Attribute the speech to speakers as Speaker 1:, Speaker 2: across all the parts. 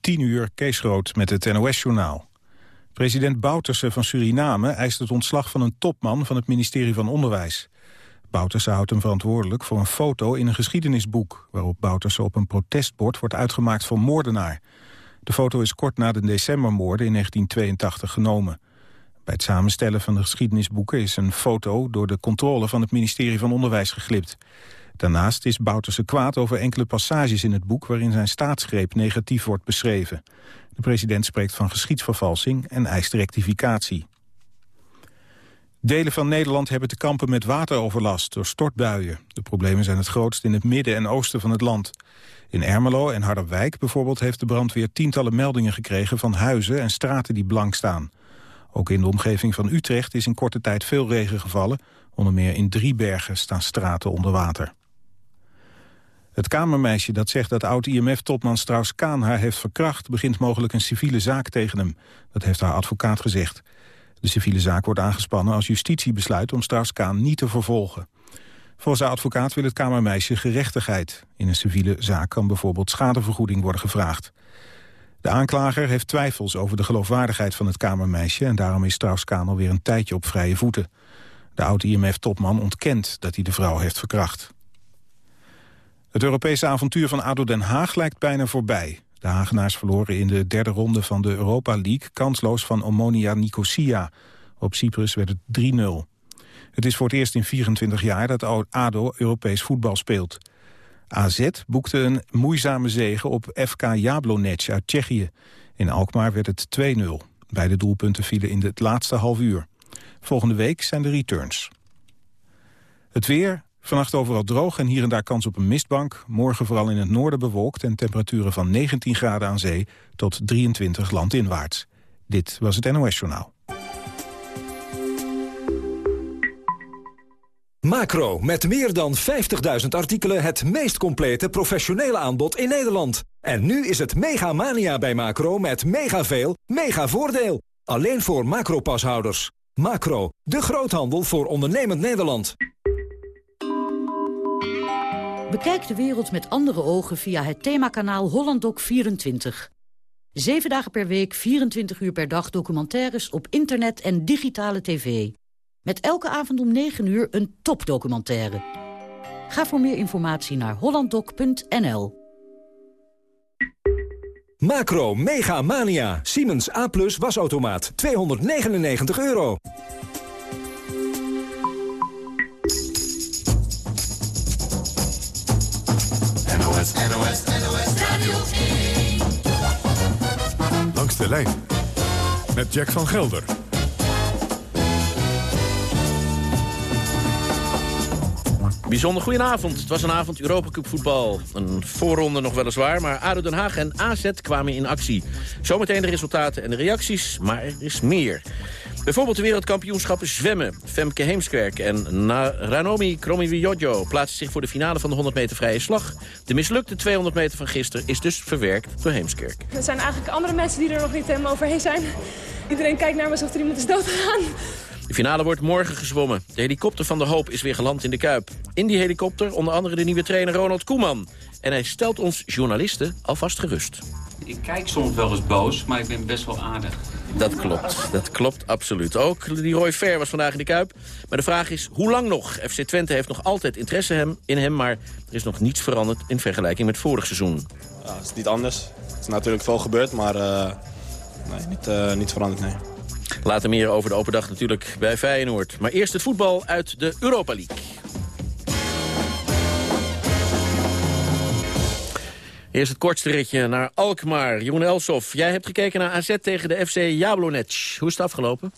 Speaker 1: 10 uur Kees Rood met het NOS-journaal. President Bouterse van Suriname eist het ontslag van een topman van het ministerie van Onderwijs. Bouterse houdt hem verantwoordelijk voor een foto in een geschiedenisboek... waarop Bouterse op een protestbord wordt uitgemaakt voor moordenaar. De foto is kort na de decembermoorden in 1982 genomen. Bij het samenstellen van de geschiedenisboeken is een foto... door de controle van het ministerie van Onderwijs geglipt. Daarnaast is Bouterse kwaad over enkele passages in het boek... waarin zijn staatsgreep negatief wordt beschreven. De president spreekt van geschiedsvervalsing en eist rectificatie. Delen van Nederland hebben te kampen met wateroverlast door stortbuien. De problemen zijn het grootst in het midden en oosten van het land. In Ermelo en Harderwijk bijvoorbeeld heeft de brandweer tientallen meldingen gekregen van huizen en straten die blank staan. Ook in de omgeving van Utrecht is in korte tijd veel regen gevallen. Onder meer in Driebergen staan straten onder water. Het kamermeisje dat zegt dat oud-IMF-topman Strauss-Kaan haar heeft verkracht... begint mogelijk een civiele zaak tegen hem. Dat heeft haar advocaat gezegd. De civiele zaak wordt aangespannen als justitie besluit om Strauss-Kaan niet te vervolgen. Volgens haar advocaat wil het kamermeisje gerechtigheid. In een civiele zaak kan bijvoorbeeld schadevergoeding worden gevraagd. De aanklager heeft twijfels over de geloofwaardigheid van het kamermeisje... en daarom is Strauss-Kaan alweer een tijdje op vrije voeten. De oud-IMF-topman ontkent dat hij de vrouw heeft verkracht. Het Europese avontuur van ADO Den Haag lijkt bijna voorbij. De Hagenaars verloren in de derde ronde van de Europa League... kansloos van Omonia Nicosia. Op Cyprus werd het 3-0. Het is voor het eerst in 24 jaar dat ADO Europees voetbal speelt. AZ boekte een moeizame zege op FK Jablonec uit Tsjechië. In Alkmaar werd het 2-0. Beide doelpunten vielen in het laatste half uur. Volgende week zijn de returns. Het weer, Vannacht overal droog en hier en daar kans op een mistbank. Morgen vooral in het noorden bewolkt en temperaturen van 19 graden aan zee tot 23 landinwaarts. Dit was het NOS Journaal.
Speaker 2: Macro, met meer dan 50.000 artikelen het meest complete professionele aanbod in Nederland. En nu is het mega mania bij Macro met mega veel, mega voordeel. Alleen voor Macro-pashouders. Macro, de groothandel voor ondernemend Nederland.
Speaker 3: Bekijk de wereld met andere ogen via het themakanaal HollandDoc24. Zeven dagen per week, 24 uur per dag documentaires op internet en digitale tv. Met elke avond om 9 uur een topdocumentaire. Ga voor meer informatie naar hollanddoc.nl.
Speaker 2: Macro Mega Mania. Siemens A wasautomaat. 299 euro.
Speaker 4: NOS, NOS, NOS Radio 1. Langs de lijn met Jack van Gelder.
Speaker 5: Bijzonder goedenavond. Het was een avond Europa Cup voetbal. Een voorronde nog weliswaar, maar ADO Den Haag en AZ kwamen in actie. Zometeen de resultaten en de reacties, maar er is meer. Bijvoorbeeld de wereldkampioenschappen zwemmen. Femke Heemskerk en Ranomi Kromowidjojo plaatsen zich voor de finale van de 100 meter vrije slag. De mislukte 200 meter van gisteren is dus verwerkt door Heemskerk.
Speaker 6: Er zijn eigenlijk andere mensen die er nog niet helemaal overheen zijn. Iedereen kijkt naar me alsof er iemand is doodgegaan.
Speaker 5: De finale wordt morgen gezwommen. De helikopter van de hoop is weer geland in de Kuip. In die helikopter onder andere de nieuwe trainer Ronald Koeman. En hij stelt ons journalisten alvast gerust.
Speaker 7: Ik kijk soms wel eens boos, maar ik ben best wel aardig.
Speaker 5: Dat klopt, dat klopt absoluut. Ook die Roy Fair was vandaag in de Kuip. Maar de vraag is, hoe lang nog? FC Twente heeft nog altijd interesse in hem... maar er is nog niets veranderd in vergelijking met vorig seizoen.
Speaker 8: Ja, het is niet anders. Het is natuurlijk veel gebeurd, maar uh, nee, niet, uh, niet veranderd, nee.
Speaker 5: Later meer over de open dag natuurlijk bij Feyenoord. Maar eerst het voetbal uit de Europa League. Eerst het kortste ritje naar Alkmaar. Jeroen Elsof, jij hebt gekeken naar AZ tegen de FC Jablonec. Hoe is het afgelopen?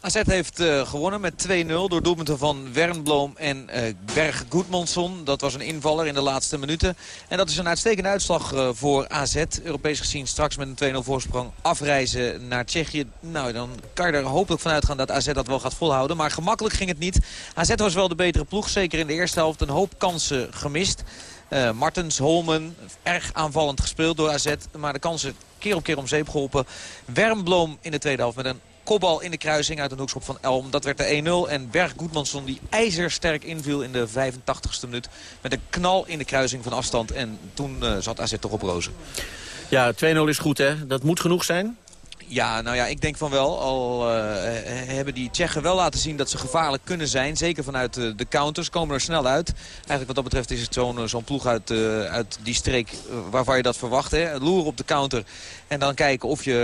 Speaker 9: AZ heeft uh, gewonnen met 2-0 door doelpunten van Wernbloem en uh, Berg Goedmondson. Dat was een invaller in de laatste minuten. En dat is een uitstekende uitslag uh, voor AZ. Europees gezien straks met een 2-0 voorsprong afreizen naar Tsjechië. Nou, dan kan je er hopelijk van uitgaan dat AZ dat wel gaat volhouden. Maar gemakkelijk ging het niet. AZ was wel de betere ploeg. Zeker in de eerste helft een hoop kansen gemist. Uh, Martens, Holmen, erg aanvallend gespeeld door AZ. Maar de kansen keer op keer om zeep geholpen. Wermbloom in de tweede helft met een kopbal in de kruising uit een hoekschop van Elm. Dat werd de 1-0. En Berg Goedmansson die ijzersterk inviel in de 85ste minuut. Met een knal in de kruising van afstand. En toen uh, zat AZ toch op rozen.
Speaker 5: Ja, 2-0 is goed, hè? Dat moet genoeg zijn?
Speaker 9: Ja, nou ja, ik denk van wel. Al uh, hebben die Tsjechen wel laten zien dat ze gevaarlijk kunnen zijn. Zeker vanuit uh, de counters. Komen er snel uit. Eigenlijk wat dat betreft is het zo'n zo'n ploeg uit, uit die streek waarvan je dat verwacht. Hè? Op de counter. En dan kijken of je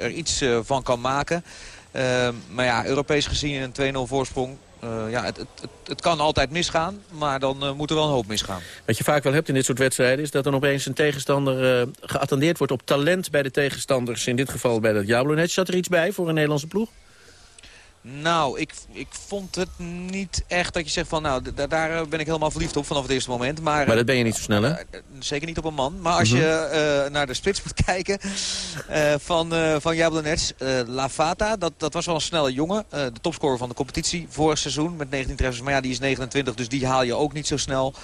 Speaker 9: er iets van kan maken. maar ja, Europees gezien een 2-0 voorsprong. Uh, ja, het, het, het, kan altijd misgaan, maar dan uh, moet er wel een hoop misgaan.
Speaker 5: Wat je vaak wel hebt in dit soort wedstrijden... is dat dan opeens een tegenstander uh, geattendeerd wordt op talent bij de tegenstanders. In dit geval bij dat Jablonec. Zat er iets bij voor een Nederlandse ploeg?
Speaker 9: Nou, ik, ik vond het niet echt dat je zegt van... nou, daar eh, ben ik helemaal verliefd op vanaf het eerste moment. Maar,
Speaker 5: maar dat ben je niet zo snel, hè?
Speaker 9: Uh, zeker niet op een man. Maar als je uh, naar de splits moet kijken van, van Jablonets... La Fata, dat, dat was wel een snelle jongen. de topscorer van de competitie vorig seizoen met 19 treffers. Maar ja, die is 29, dus die haal je ook niet zo snel.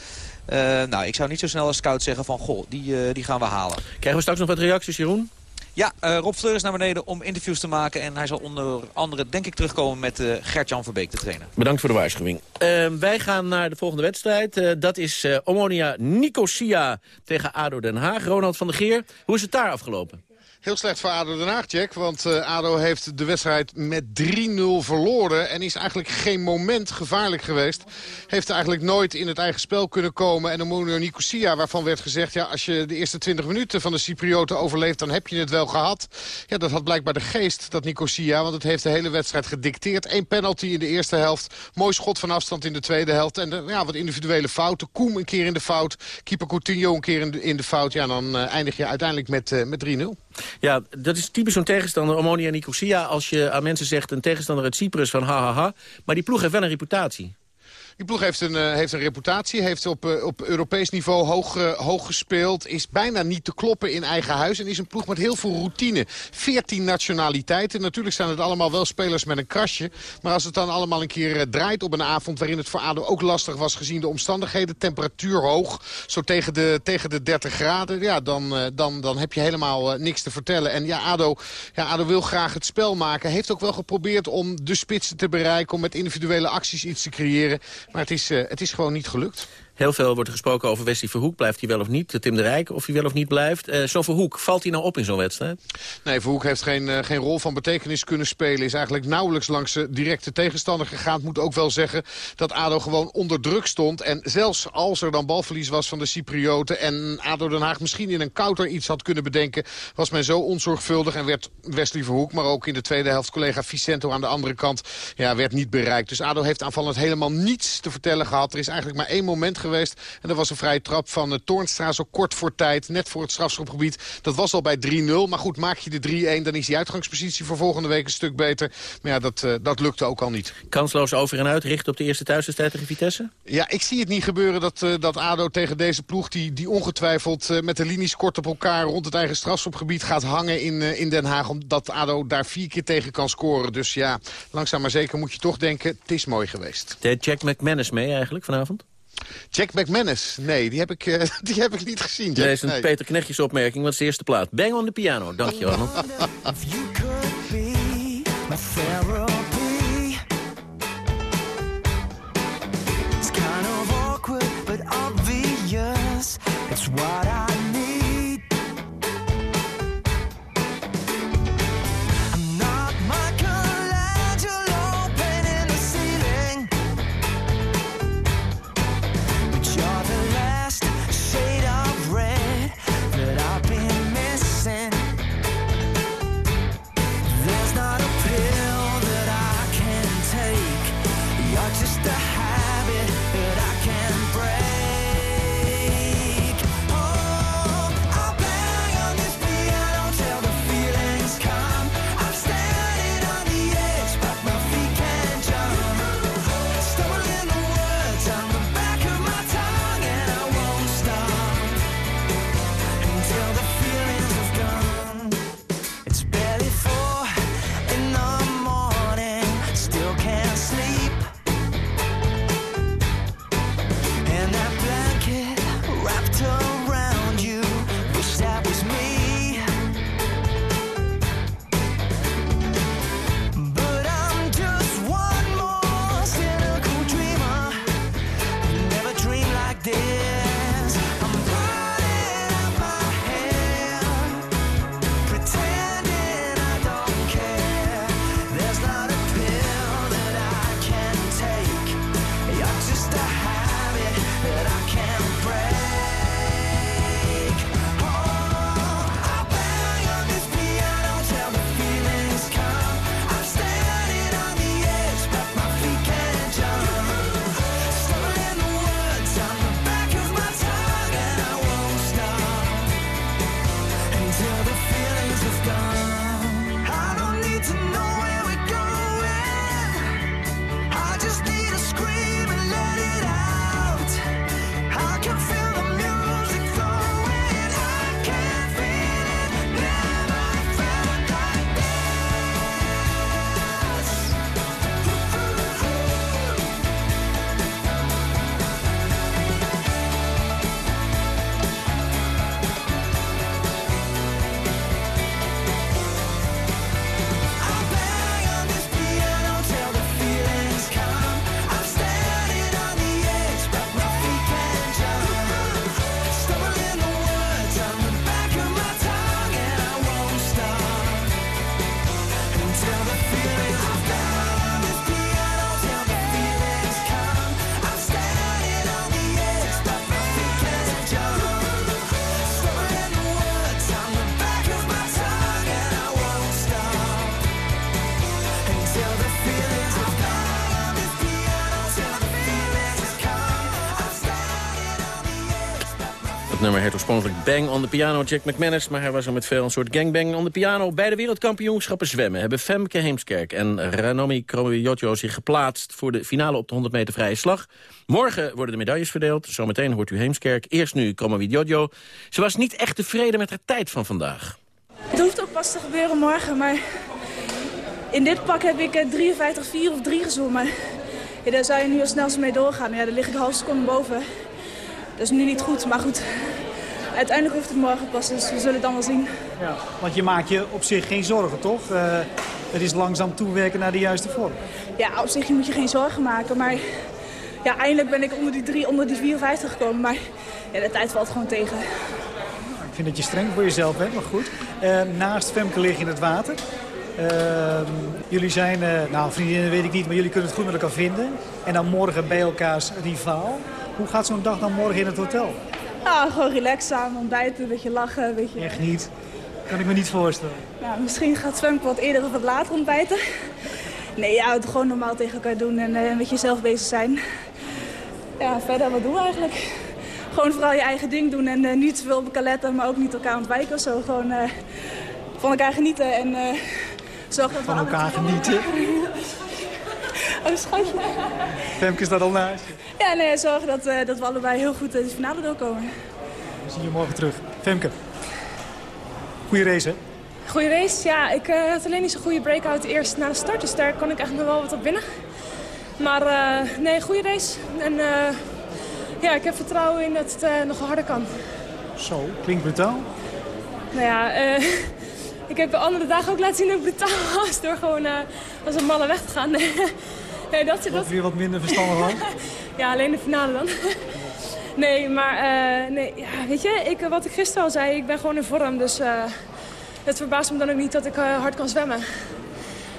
Speaker 9: nou, ik zou niet zo snel als scout zeggen van... goh, die, die gaan we halen.
Speaker 5: Krijgen we straks nog wat reacties, Jeroen?
Speaker 9: Ja, uh, Rob Fleur is naar beneden om interviews te maken. En hij zal onder andere, denk ik, terugkomen met uh, Gert-Jan Verbeek, de trainer.
Speaker 5: Bedankt voor de waarschuwing. Uh, wij gaan naar de volgende wedstrijd. dat is Omonia Nicosia tegen ADO Den Haag. Ronald van der Geer, hoe is het daar afgelopen?
Speaker 10: Heel slecht voor ADO Den Haag, Jack. Want uh, ADO heeft de wedstrijd met 3-0 verloren. En is eigenlijk geen moment gevaarlijk geweest. Heeft eigenlijk nooit in het eigen spel kunnen komen. En Omonio Nicosia, waarvan werd gezegd... ja, als je de eerste 20 minuten van de Cyprioten overleeft... dan heb je het wel gehad. Ja, dat had blijkbaar de geest, dat Nicosia. Want het heeft de hele wedstrijd gedicteerd. Eén penalty in de eerste helft. Mooi schot van afstand in de tweede helft. En ja, wat individuele fouten. Koem een keer in de fout. Keeper Coutinho een keer in de, fout. Ja, dan uh, eindig je uiteindelijk met, uh, met 3-0.
Speaker 5: Ja, dat is typisch zo'n tegenstander, Omonia Nicosia. Als je aan mensen zegt, een tegenstander uit Cyprus van ha, ha, ha. Maar die ploeg heeft wel een reputatie.
Speaker 10: Die ploeg heeft een, uh, heeft een reputatie, heeft op, uh, op Europees niveau hoog, uh, hoog gespeeld. Is bijna niet te kloppen in eigen huis. En is een ploeg met heel veel routine. 14 nationaliteiten. Natuurlijk zijn het allemaal wel spelers met een krasje. Maar als het dan allemaal een keer draait op een avond... waarin het voor ADO ook lastig was gezien de omstandigheden. Temperatuur hoog, zo tegen de, tegen de 30 graden. Ja, dan, dan, dan heb je helemaal niks te vertellen. En ja ADO, ja, ADO wil graag het spel maken. Heeft ook wel geprobeerd om de spitsen te bereiken... om met individuele acties iets te creëren. Maar het is, uh, het is gewoon niet gelukt.
Speaker 5: Heel veel wordt gesproken over Wesley Verhoek. Blijft hij wel of niet? Tim de Rijk, of hij wel of niet blijft. Uh, Verhoek, valt hij nou op in zo'n wedstrijd?
Speaker 10: Nee, Verhoek heeft geen, uh, geen rol van betekenis kunnen spelen. Is eigenlijk nauwelijks langs de directe tegenstander gegaan. Moet ook wel zeggen dat ADO gewoon onder druk stond. En zelfs als er dan balverlies was van de Cyprioten... en ADO Den Haag misschien in een counter iets had kunnen bedenken... was men zo onzorgvuldig en werd Wesley Verhoek... maar ook in de tweede helft collega Vicento aan de andere kant... Ja, werd niet bereikt. Dus ADO heeft aanvallend helemaal niets te vertellen gehad. Er is eigenlijk maar één moment geweest. En dat was een vrije trap van uh, Toornstra zo kort voor tijd. Net voor het strafschopgebied. Dat was al bij 3-0. Maar goed, maak je de 3-1, dan is die uitgangspositie voor volgende week een stuk beter. Maar ja, dat, uh, dat lukte ook al niet.
Speaker 5: Kansloos over en uit, richt op de eerste thuiswedstrijd tegen Vitesse?
Speaker 10: Ja, ik zie het niet gebeuren dat, uh, dat ADO tegen deze ploeg... die, die ongetwijfeld met de linies kort op elkaar rond het eigen strafschopgebied gaat hangen in, in Den Haag. Omdat ADO daar vier keer tegen kan scoren. Dus ja, langzaam maar zeker moet je toch denken, het is mooi geweest.
Speaker 5: Deed Jack McManus mee eigenlijk vanavond?
Speaker 10: Jack McManus. Nee, die heb ik, uh, die heb ik niet gezien. Jack.
Speaker 5: Nee, is een nee. Peter Knechtjes opmerking, wat is de eerste plaat. Bang on the piano, dankjewel. It's what I nummer heet oorspronkelijk Bang on the Piano, Jack McManus... maar hij was er met veel een soort gangbang on the piano. Bij de wereldkampioenschappen zwemmen hebben Femke Heemskerk... en Ranomi Kromowidjojo zich geplaatst voor de finale op de 100 meter vrije slag. Morgen worden de medailles verdeeld. Zometeen hoort u Heemskerk. Eerst nu Kromowidjojo. Ze was niet echt tevreden met haar tijd van vandaag.
Speaker 6: Het hoeft ook pas te gebeuren morgen, maar... in dit pak heb ik 53, 4 of 3 gezongen. Ja, daar zou je nu als snelste mee doorgaan. Ja, daar lig ik half seconde boven. Dat is nu niet goed, maar goed. Uiteindelijk hoeft het morgen pas, dus we zullen het dan wel zien.
Speaker 11: Ja, want je maakt je op zich geen zorgen, toch? Uh, het is langzaam toewerken naar de juiste vorm.
Speaker 6: Ja, op zich moet je geen zorgen maken, maar... Ja, eindelijk ben ik onder die, 3, onder die 54 gekomen, maar ja, de tijd valt gewoon tegen.
Speaker 11: Ik vind dat je streng voor jezelf bent, maar goed. Uh, naast Femke lig je in het water. Uh, jullie zijn, nou vriendinnen weet ik niet, maar jullie kunnen het goed met elkaar vinden. En dan morgen bij elkaars rivaal. Hoe gaat zo'n dag dan morgen in het hotel?
Speaker 6: Ah, gewoon relaxed samen, ontbijten, een beetje lachen. Een beetje...
Speaker 11: Echt niet? Kan ik me niet voorstellen.
Speaker 6: Nou, misschien gaat Femke wat eerder of wat later ontbijten. Nee, ja, het gewoon normaal tegen elkaar doen en uh, met jezelf bezig zijn. Ja, verder wat doen we eigenlijk? Gewoon vooral je eigen ding doen en uh, niet te veel op elkaar letten, maar ook niet elkaar ontwijken of zo. Gewoon uh, van elkaar genieten en zorgen dat
Speaker 11: Van elkaar genieten?
Speaker 6: oh, schatje.
Speaker 11: Femke is dat al naast je?
Speaker 6: Ja, nee, zorgen dat, uh, dat we allebei heel goed de finale doorkomen.
Speaker 11: We zien je morgen terug. Femke, goede race, hè?
Speaker 6: Goede race, ja. Ik uh, had alleen niet zo'n goede breakout eerst na de start. Dus daar kon ik eigenlijk nog wel wat op winnen. Maar uh, nee, goede race. En ja, ik heb vertrouwen in dat het nog harder kan.
Speaker 11: Zo, klinkt brutaal.
Speaker 6: Nou ja, ik heb de andere dagen ook laten zien dat ik brutaal was. Door gewoon als een malle weg te gaan.
Speaker 11: nee, dat, dat... weer wat minder verstandig van?
Speaker 6: ja, alleen de finale dan. nee, maar uh, nee, ja, weet je, ik, wat ik gisteren al zei, ik ben gewoon in vorm. Dus uh, het verbaast me dan ook niet dat ik uh, hard kan zwemmen.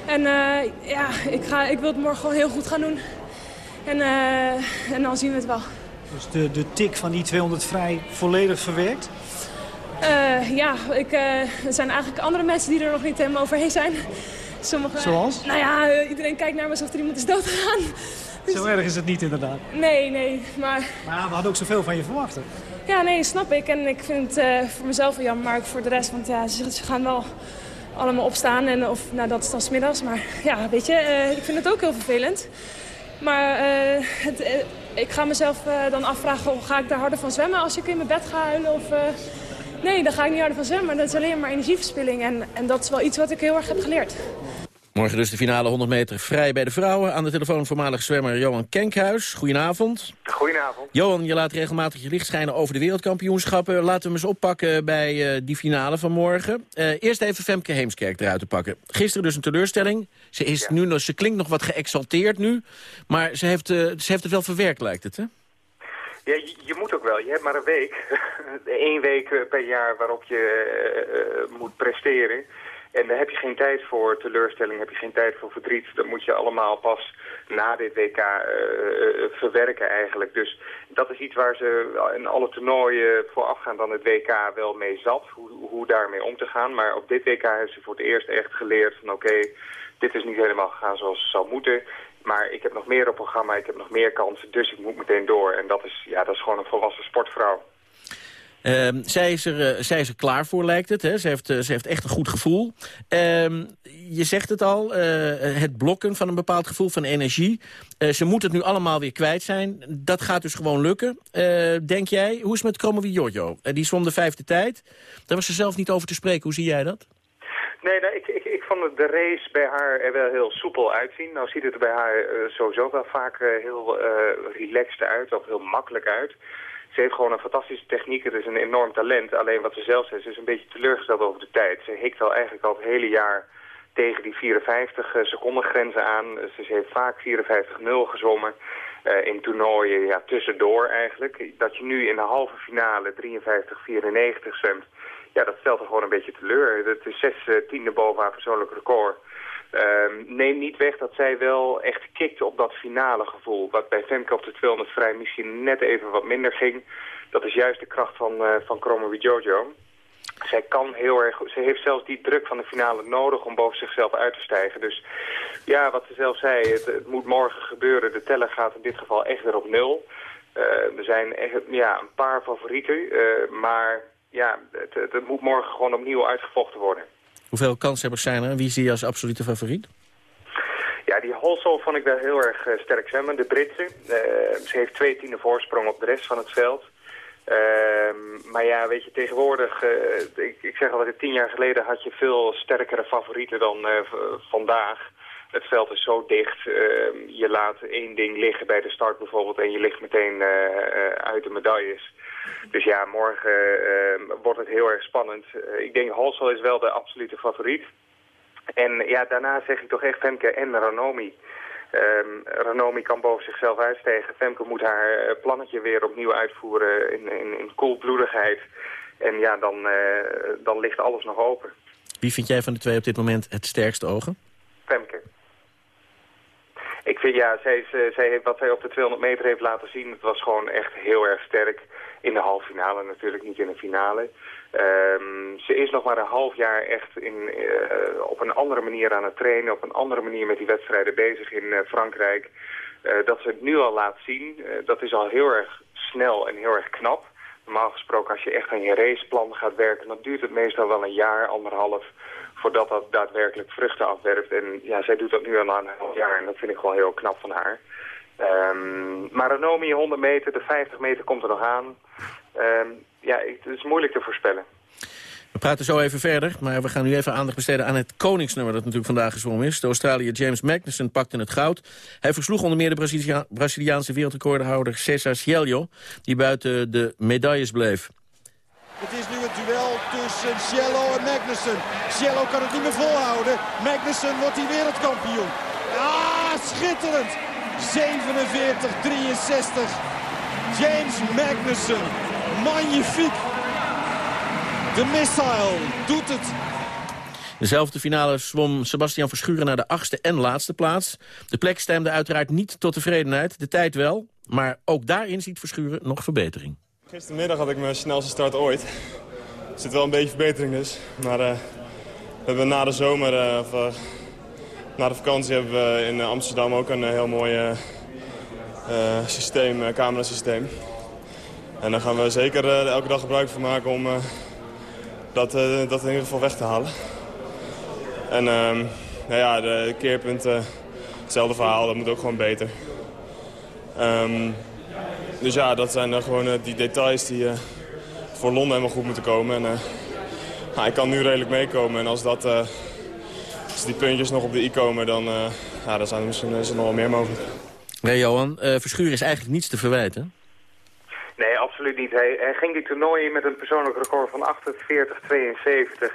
Speaker 6: En ja, ik, ga, ik wil het morgen gewoon heel goed gaan doen. En, en dan zien we het wel.
Speaker 11: Dus de, de tik van die 200 vrij volledig verwerkt?
Speaker 6: ja, ik, er zijn eigenlijk andere mensen die er nog niet helemaal overheen zijn.
Speaker 11: Sommige, Zoals?
Speaker 6: Nou ja, iedereen kijkt naar me alsof er iemand is doodgegaan.
Speaker 11: Zo erg is het niet inderdaad.
Speaker 6: Nee, nee, maar...
Speaker 11: Maar we hadden ook zoveel van je verwacht.
Speaker 6: Ja, nee, snap ik. En ik vind het uh, voor mezelf wel jammer, maar ook voor de rest. Want ja, ze, ze gaan wel allemaal opstaan. En, of, nou, dat is dan smiddags. Maar ja, weet je, uh, ik vind het ook heel vervelend. Maar uh, het, ik ga mezelf dan afvragen, oh, ga ik daar harder van zwemmen als ik in mijn bed ga huilen? Of, nee, dan ga ik niet harder van zwemmen. Dat is alleen maar energieverspilling. En, en dat is wel iets wat ik heel erg heb geleerd.
Speaker 5: Morgen dus de finale 100 meter vrij bij de vrouwen. Aan de telefoon voormalig zwemmer Johan Kenkhuis. Goedenavond.
Speaker 12: Goedenavond.
Speaker 5: Johan, je laat regelmatig je licht schijnen over de wereldkampioenschappen. Laten we hem eens oppakken bij uh, die finale van morgen. Uh, eerst even Femke Heemskerk eruit te pakken. Gisteren dus een teleurstelling. Ze, is ja. nu, ze klinkt nog wat geëxalteerd nu. Maar ze heeft, uh, ze heeft het wel verwerkt, lijkt het, hè?
Speaker 12: Ja, je, je, moet ook wel. Je hebt maar een week. Eén week per jaar waarop je moet presteren. En daar heb je geen tijd voor teleurstelling, heb je geen tijd voor verdriet. Dat moet je allemaal pas na dit WK verwerken eigenlijk. Dus dat is iets waar ze in alle toernooien voorafgaand aan het WK wel mee zat. Hoe, hoe daarmee om te gaan. Maar op dit WK heeft ze voor het eerst echt geleerd van oké, dit is niet helemaal gegaan zoals het zou moeten. Maar ik heb nog meer op programma, ik heb nog meer kansen, dus ik moet meteen door. En dat is, ja, dat is gewoon een volwassen sportvrouw.
Speaker 5: Uh, zij, is er, uh, zij is er klaar voor, lijkt het. Hè? Ze, heeft, uh, ze heeft echt een goed gevoel. Uh, je zegt het al, eh, het blokken van een bepaald gevoel van energie. ze moet het nu allemaal weer kwijt zijn. Dat gaat dus gewoon lukken. denk jij, hoe is het met Kromovi Giorgio? die zwom de vijfde tijd. Daar was ze zelf niet over te spreken. Hoe zie jij dat?
Speaker 12: Nee, ik, ik, ik vond de race bij haar er wel heel soepel uitzien. Nou ziet het er bij haar sowieso wel vaak heel relaxed uit, of heel makkelijk uit. Ze heeft gewoon een fantastische techniek. Het is een enorm talent. Alleen wat ze zelf zegt, ze is een beetje teleurgesteld over de tijd. Ze hikt al eigenlijk al het hele jaar tegen die 54 seconden grenzen aan. Ze heeft vaak 54-0 gezwommen. Uh, in toernooien ja, tussendoor eigenlijk. Dat je nu in de halve finale 53-94 zwemt, ja, dat stelt er gewoon een beetje teleur. Dat is zes uh, tiende boven haar persoonlijk record. Um, neem niet weg dat zij wel echt kikt op dat finale gevoel. Wat bij Femke op de 200 vrij misschien net even wat minder ging. Dat is juist de kracht van, uh, van Jojo. Zij kan heel erg, ze heeft zelfs die druk van de finale nodig om boven zichzelf uit te stijgen. Dus ja, wat ze zelf zei, het, het moet morgen gebeuren. De teller gaat in dit geval echt weer op nul. er zijn echt, ja, een paar favorieten, maar ja, het, het, het moet morgen gewoon opnieuw uitgevochten worden.
Speaker 5: Hoeveel kanshebbers zijn er? Wie zie je als absolute favoriet?
Speaker 12: Ja, die Holsel vond ik wel heel erg uh, sterk zwemmen. De Britse. Uh, ze heeft twee tiende voorsprong op de rest van het veld. Uh, maar ja, weet je, tegenwoordig, uh, ik, ik zeg altijd, tien jaar geleden had je veel sterkere favorieten dan vandaag. Het veld is zo dicht, ehm, je laat één ding liggen bij de start bijvoorbeeld en je ligt meteen uit de medailles. Dus ja, morgen ehm, wordt het heel erg spannend. ik denk Halsel is wel de absolute favoriet. En ja, daarna zeg ik toch echt Femke en Ranomi. Um, Ranomi kan boven zichzelf uitstegen. Femke moet haar uh, plannetje weer opnieuw uitvoeren in, in, in koelbloedigheid. En ja, dan, uh, dan ligt alles nog open.
Speaker 5: Wie vind jij van de twee op dit moment het sterkste ogen?
Speaker 12: Femke. Ik vind, ja, zij, is, zij heeft, wat zij op de 200 meter heeft laten zien, het was gewoon echt heel erg sterk. In de halve finale natuurlijk, niet in de finale. Um, ze is nog maar een half jaar echt in, uh, op een andere manier aan het trainen, op een andere manier met die wedstrijden bezig in uh, Frankrijk. Uh, dat ze het nu al laat zien, dat is al heel erg snel en heel erg knap. Normaal gesproken als je echt aan je raceplan gaat werken, dan duurt het meestal wel een jaar, anderhalf, voordat dat daadwerkelijk vruchten afwerpt. En ja, zij doet dat nu al een half jaar en dat vind ik wel heel knap van haar. Um, maar Renomi 100 meter, de 50 meter komt er nog aan. Um, ja, het is moeilijk te voorspellen.
Speaker 5: We praten zo even verder, maar we gaan nu even aandacht besteden aan het koningsnummer dat natuurlijk vandaag gezwommen is. De Australiër James Magnussen pakte het goud. Hij versloeg onder meer de Braziliaanse wereldrecordhouder Cesar Cielo, die buiten de medailles bleef.
Speaker 13: Het is nu het duel tussen Cielo en Magnussen. Cielo kan het niet meer volhouden. Magnussen wordt die wereldkampioen. Ah, schitterend! 47-63. James Magnussen. Magnifiek. De missile doet het.
Speaker 5: Dezelfde finale zwom Sebastian Verschuren naar de achtste en laatste plaats. De plek stemde uiteraard niet tot tevredenheid, de tijd wel. Maar ook daarin ziet Verschuren nog verbetering.
Speaker 14: Gistermiddag had ik mijn snelste start ooit. Er zit wel een beetje verbetering dus. Maar uh, we hebben na de zomer, uh, of, uh, na de vakantie, hebben we in Amsterdam ook een heel mooi systeem, camerasysteem. En daar gaan we zeker elke dag gebruik van maken om dat, dat in ieder geval weg te halen. En ehm, nou ja, de keerpunten, hetzelfde verhaal, dat moet ook gewoon beter. Um, dus ja, dat zijn gewoon die details die voor Londen helemaal goed moeten komen. En, nou, ik kan nu redelijk meekomen en als, dat, als die puntjes nog op de i komen, dan, ja, dan zijn er misschien is er nog wel meer mogelijk.
Speaker 5: Nee, Johan, Verschuur is eigenlijk niets te verwijten.
Speaker 12: Nee, absoluut niet. Hij, hij ging die toernooien met een persoonlijk record van 48-72.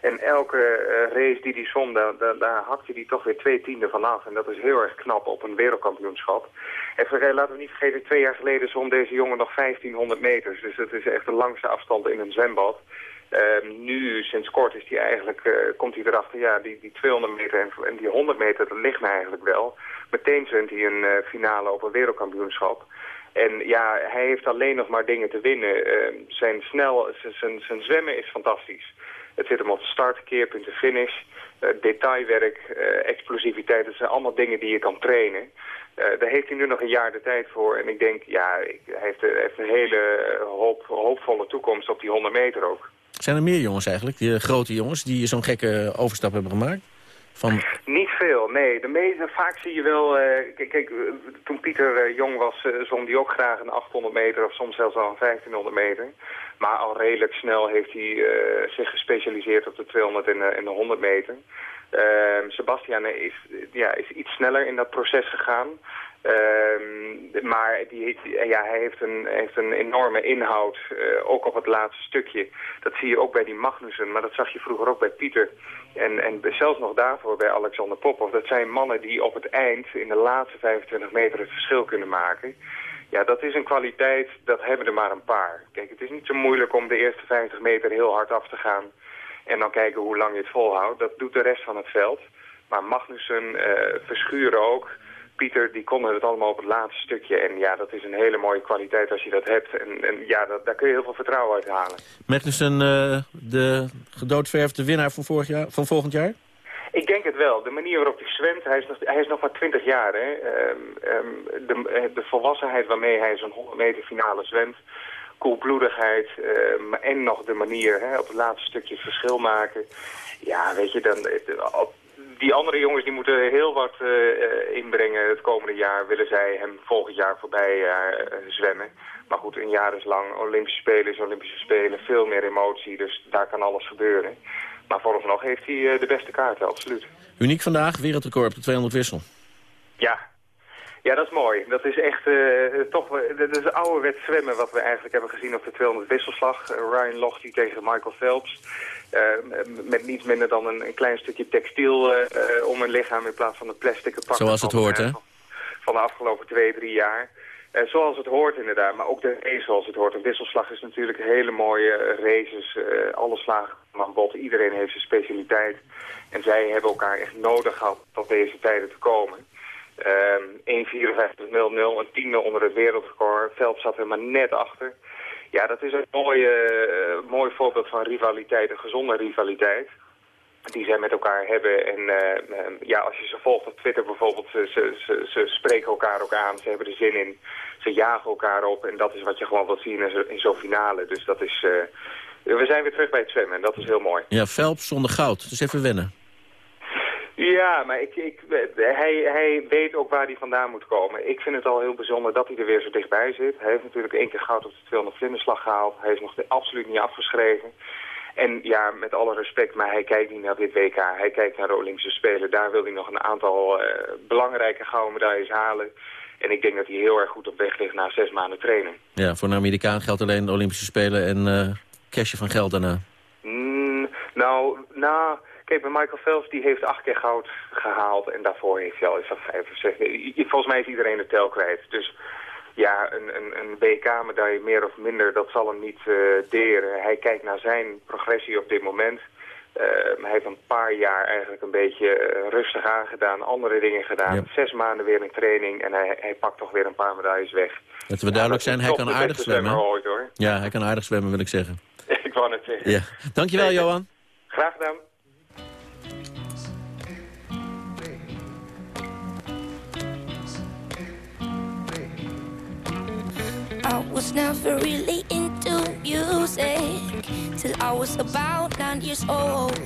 Speaker 12: En elke uh, race die hij zwom, daar, daar, daar hakte hij toch weer twee tienden vanaf. En dat is heel erg knap op een wereldkampioenschap. En ver, laten we niet vergeten, twee jaar geleden zwom deze jongen nog 1500 meters. Dus dat is echt de langste afstand in een zwembad. Uh, nu, sinds kort, is hij eigenlijk, uh, komt hij erachter, ja, die, die 200 meter en, die 100 meter, dat ligt me eigenlijk wel. Meteen zendt hij een uh, finale op een wereldkampioenschap. En ja, hij heeft alleen nog maar dingen te winnen. Uh, zijn, snel, zijn, zwemmen is fantastisch. Het zit hem op start, keerpunten, finish, uh, detailwerk, explosiviteit. Dat zijn allemaal dingen die je kan trainen. daar heeft hij nu nog een jaar de tijd voor. En ik denk, ja, hij heeft, heeft een hele hoop, hoopvolle toekomst op die 100 meter ook.
Speaker 5: Zijn er meer jongens eigenlijk, die grote jongens, die zo'n gekke overstap hebben gemaakt? Van...
Speaker 12: Niet veel, nee. De vaak zie je wel... Uh, kijk, kijk, toen Pieter jong was, uh, zwom hij ook graag een 800 meter of soms zelfs al een 1500 meter. Maar al redelijk snel heeft hij zich gespecialiseerd op de 200 en, en de 100 meter. Ehm, Sebastian is, ja, is iets sneller in dat proces gegaan. Uh, maar die, ja, hij heeft een, heeft een enorme inhoud, uh, ook op het laatste stukje. Dat zie je ook bij die Magnussen, maar dat zag je vroeger ook bij Pieter. En, en zelfs nog daarvoor bij Alexander Popov. Dat zijn mannen die op het eind, in de laatste 25 meter, het verschil kunnen maken. Ja, dat is een kwaliteit, dat hebben er maar een paar. Kijk, het is niet zo moeilijk om de eerste 50 meter heel hard af te gaan... en dan kijken hoe lang je het volhoudt. Dat doet de rest van het veld. Maar Magnussen, uh, Verschuren ook... Pieter, die konden het allemaal op het laatste stukje. En ja, dat is een hele mooie kwaliteit als je dat hebt. En, en ja, dat, daar kun je heel veel vertrouwen uit halen.
Speaker 5: Magnussen, uh, de gedoodverfde winnaar van, vorig jaar, van volgend jaar?
Speaker 12: Ik denk het wel. De manier waarop hij zwemt, hij is nog, hij is nog maar 20 jaar. Hè? Ehm, ehm, de, de volwassenheid waarmee hij zo'n 100 meter finale zwemt, koelbloedigheid ehm, en nog de manier hè, op het laatste stukje het verschil maken. Ja, weet je, dan, op, die andere jongens die moeten heel wat uh, inbrengen het komende jaar. Willen zij hem volgend jaar voorbij uh, zwemmen. Maar goed, een jaar is lang. Olympische Spelen is Olympische Spelen. Veel meer emotie, dus daar kan alles gebeuren. Maar vooralsnog heeft hij de beste kaarten, absoluut.
Speaker 5: Uniek vandaag, wereldrecord op de 200 wissel.
Speaker 12: Ja, ja, dat is mooi. Dat is echt uh, toch dat is ouderwets zwemmen wat we eigenlijk hebben gezien op de 200 wisselslag. Ryan Lochte tegen Michael Phelps. Uh, met niets minder dan een, een klein stukje textiel om een lichaam in plaats van een plastic pakken.
Speaker 5: Zoals het hoort, hè?
Speaker 12: Van de afgelopen twee, drie jaar. zoals het hoort inderdaad, maar ook de race zoals het hoort. Een wisselslag is natuurlijk hele mooie races. alle slagen aan bod, iedereen heeft zijn specialiteit. En zij hebben elkaar echt nodig gehad tot deze tijden te komen. Um, 1.54.00, een tiende onder het wereldrecord. Veld zat er maar net achter. Ja, dat is een mooie, uh, mooi voorbeeld van rivaliteit, een gezonde rivaliteit. Die zij met elkaar hebben. En uh, ja, als je ze volgt op Twitter bijvoorbeeld, ze, ze, ze, spreken elkaar ook aan. Ze hebben er zin in. Ze jagen elkaar op. En dat is wat je gewoon wilt zien in zo'n finale. Dus dat is... Uh, we zijn weer terug bij het zwemmen en dat is heel mooi.
Speaker 5: Ja, Phelps zonder goud. Dus even wennen.
Speaker 12: Ja, maar ik, ik, hij, hij weet ook waar hij vandaan moet komen. Ik vind het al heel bijzonder dat hij er weer zo dichtbij zit. Hij heeft natuurlijk één keer goud op de 200 vlinderslag gehaald. Hij is nog absoluut niet afgeschreven. En ja, met alle respect, maar hij kijkt niet naar dit WK. Hij kijkt naar de Olympische Spelen. Daar wil hij nog een aantal uh, belangrijke gouden medailles halen. En ik denk dat hij heel erg goed op weg ligt na zes maanden trainen.
Speaker 5: Ja, voor een Amerikaan geldt alleen de Olympische Spelen en uh, cashje van geld daarna.
Speaker 12: Mm, nou, nou... Kijk, bij Michael Phelps, die heeft acht keer goud gehaald. En daarvoor heeft hij al eens vijf of zes. Volgens mij is iedereen de tel kwijt. Dus ja, een, een, een WK-medaille meer of minder, dat zal hem niet uh, deren. Hij kijkt naar zijn progressie op dit moment. Uh, hij heeft een paar jaar eigenlijk een beetje uh, rustig aangedaan, andere dingen gedaan. Zes maanden weer in training en hij, hij pakt toch weer een paar medailles weg.
Speaker 5: Dat we duidelijk ja, dat zijn, hij kan aardig zwemmen.
Speaker 12: Ooit, hoor.
Speaker 5: Ja, hij kan aardig zwemmen, wil ik zeggen.
Speaker 12: ik wou het zeggen.
Speaker 5: Ja. Dankjewel, Johan.
Speaker 12: Graag gedaan.
Speaker 15: I was never really into music till I was about nine years old.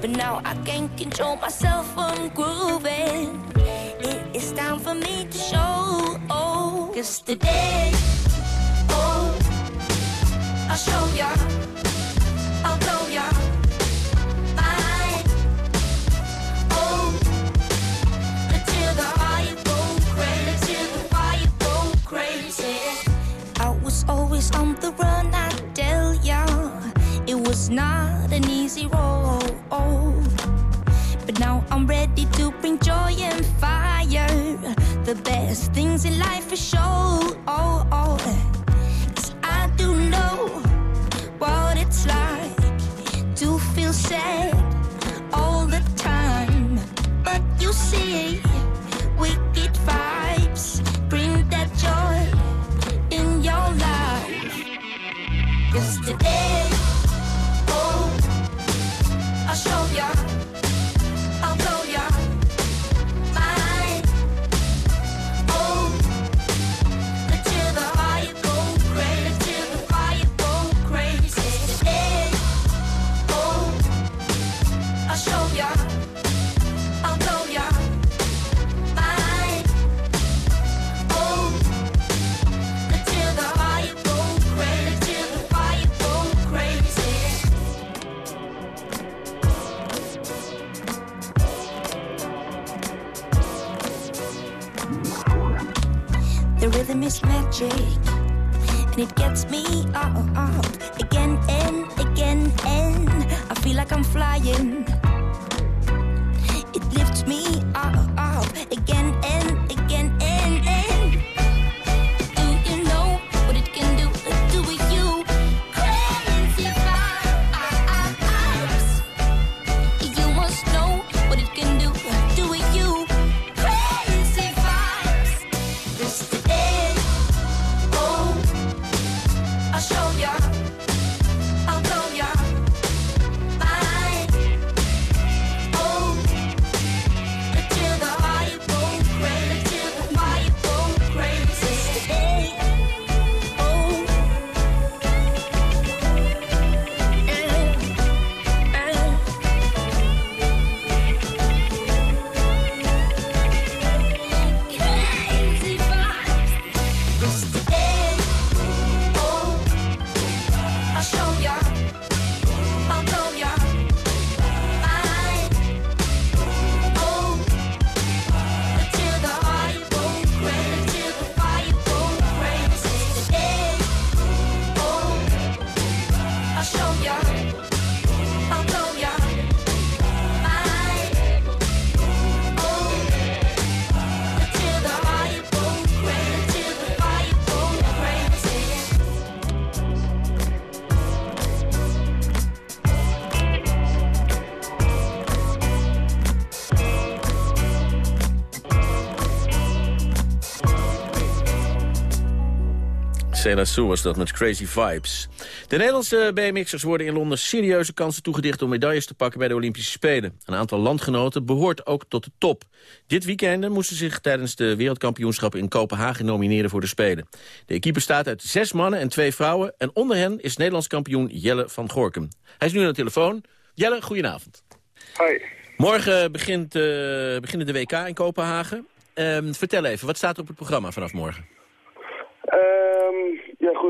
Speaker 15: But now I can't control myself from grooving. It is time for me to show. Cause today, oh, I'll show ya, was not an easy road. But now I'm ready to bring joy and fire. The best things in life. Oh, oh. Cause I do know what it's like to feel sad all the time. But you see, wicked vibes bring that joy in your life. Cause today, yeah. Rhythm is magic, and it gets me up again and again, and I feel like I'm flying.
Speaker 5: Sue was dat met Crazy Vibes. De Nederlandse BMX'ers worden in Londen serieuze kansen toegedicht... om medailles te pakken bij de Olympische Spelen. Een aantal landgenoten behoort ook tot de top. Dit weekend moesten zich tijdens de wereldkampioenschappen in Kopenhagen nomineren voor de Spelen. De equipe bestaat uit zes mannen en twee vrouwen... en onder hen is Nederlands kampioen Jelle van Gorkum. Hij is nu aan de telefoon. Jelle, goedenavond.
Speaker 16: Hoi.
Speaker 5: Morgen begint, uh, beginnen de WK in Kopenhagen. Um, vertel even, wat staat er op het programma vanaf morgen?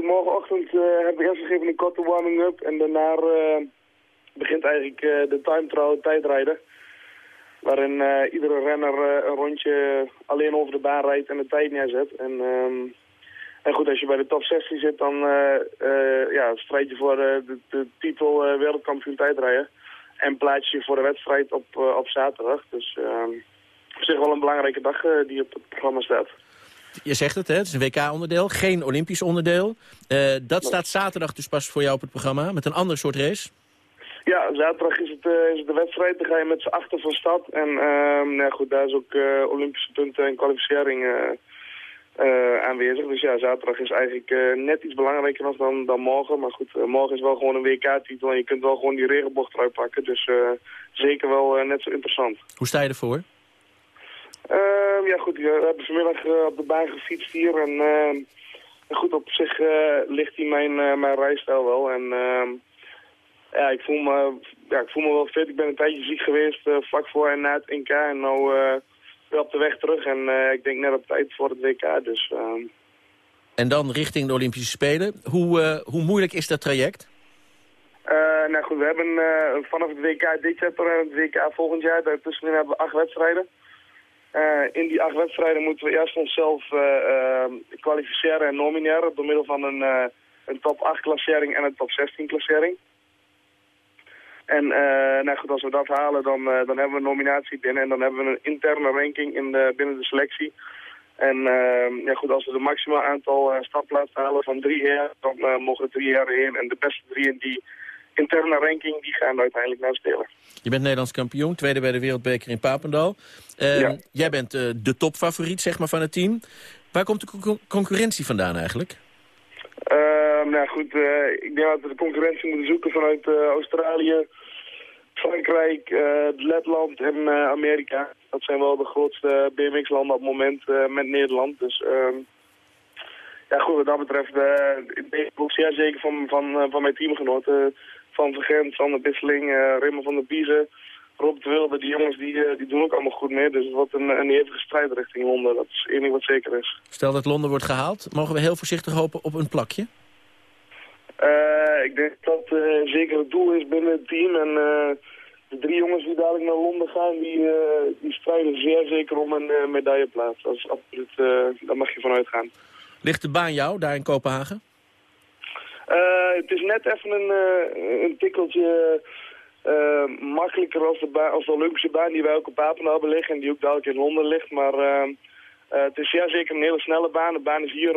Speaker 16: Morgenochtend uh, hebben we eerst nog even een korte warming-up. En daarna uh, begint eigenlijk uh, de time trial tijdrijden. Waarin iedere renner een rondje alleen over de baan rijdt en de tijd neerzet. En, um, en goed, als je bij de top 16 zit, dan ja, strijd je voor de, de, titel wereldkampioen tijdrijden. En plaats je voor de wedstrijd op, op zaterdag. Dus op zich wel een belangrijke dag die op het programma staat
Speaker 5: je zegt het, hè, het is een WK-onderdeel, geen Olympisch onderdeel. Uh, dat staat zaterdag dus pas voor jou op het programma, met een ander soort race?
Speaker 16: Ja, zaterdag is het, uh, is het de wedstrijd. Dan ga je met z'n achter van stad. En uh, ja, goed, daar is ook uh, Olympische punten en kwalificering aanwezig. Dus ja, zaterdag is eigenlijk net iets belangrijker nog dan, dan morgen. Maar goed, morgen is wel gewoon een WK-titel en je kunt wel gewoon die regenbocht eruit pakken. Dus zeker wel net zo interessant.
Speaker 5: Hoe sta je ervoor?
Speaker 16: Uh, ja goed, we hebben vanmiddag uh, op de baan gefietst hier en uh, goed, op zich eh, ligt hier mijn, mijn rijstijl wel. En ehm, ja, ik voel, me, ja, ik voel me wel fit. Ik ben een tijdje ziek geweest vlak voor en na het NK en nu weer op de weg terug. En ik denk net op tijd voor het WK, dus... ehm.
Speaker 5: En dan richting de Olympische Spelen. Hoe, hoe moeilijk is dat traject?
Speaker 16: nou goed, we hebben vanaf het WK dit jaar tot het WK volgend jaar, daartussenin hebben we acht wedstrijden. Uh, in die acht wedstrijden moeten we eerst onszelf uh, uh, kwalificeren en nomineren door middel van een, een top 8 klassering en een top 16 klassering. En nou goed, als we dat halen, dan, dan hebben we een nominatie binnen en dan hebben we een interne ranking in de, binnen de selectie. En ja goed, als we de maximaal aantal startplaatsen halen van drie jaar, dan mogen er drie jaar heen. En de beste drie in die interne ranking, die gaan uiteindelijk naar spelen.
Speaker 5: Je bent Nederlands kampioen, tweede bij de Wereldbeker in Papendal. Uh, Jij bent uh, de topfavoriet zeg maar, van het team. Waar komt de co concurrentie vandaan eigenlijk?
Speaker 16: Uh, nou goed, eh, ik denk dat we de concurrentie moeten zoeken vanuit eh, Australië, Frankrijk, Letland en Amerika. Dat zijn wel de grootste BMX-landen op het moment met Nederland. Dus ehm, ja goed, wat dat betreft ik ben zeker van, van, van mijn teamgenoten. Van Vergent, Sander Bisseling, Raymond van der Biezen... Rob de Wilde, die jongens die, eh, die doen ook allemaal goed mee. Dus het wordt een, een hevige strijd richting Londen. Dat is één ding wat zeker is.
Speaker 5: Stel dat Londen wordt gehaald, mogen we heel voorzichtig hopen op een plakje?
Speaker 16: Uh, ik denk dat dat uh, zeker het doel is binnen het team. En de drie jongens die dadelijk naar Londen gaan, die, die strijden zeer zeker om een medailleplaats. Dat is absoluut, daar mag je van uitgaan.
Speaker 5: Ligt de baan jou, daar in Kopenhagen?
Speaker 16: Het is net even een, een tikkeltje uh, makkelijker als de, als de Olympische baan die wij ook op Papendal hebben liggen en die ook dadelijk in Londen ligt. Maar het is ja, zeker een hele snelle baan. De baan is hier,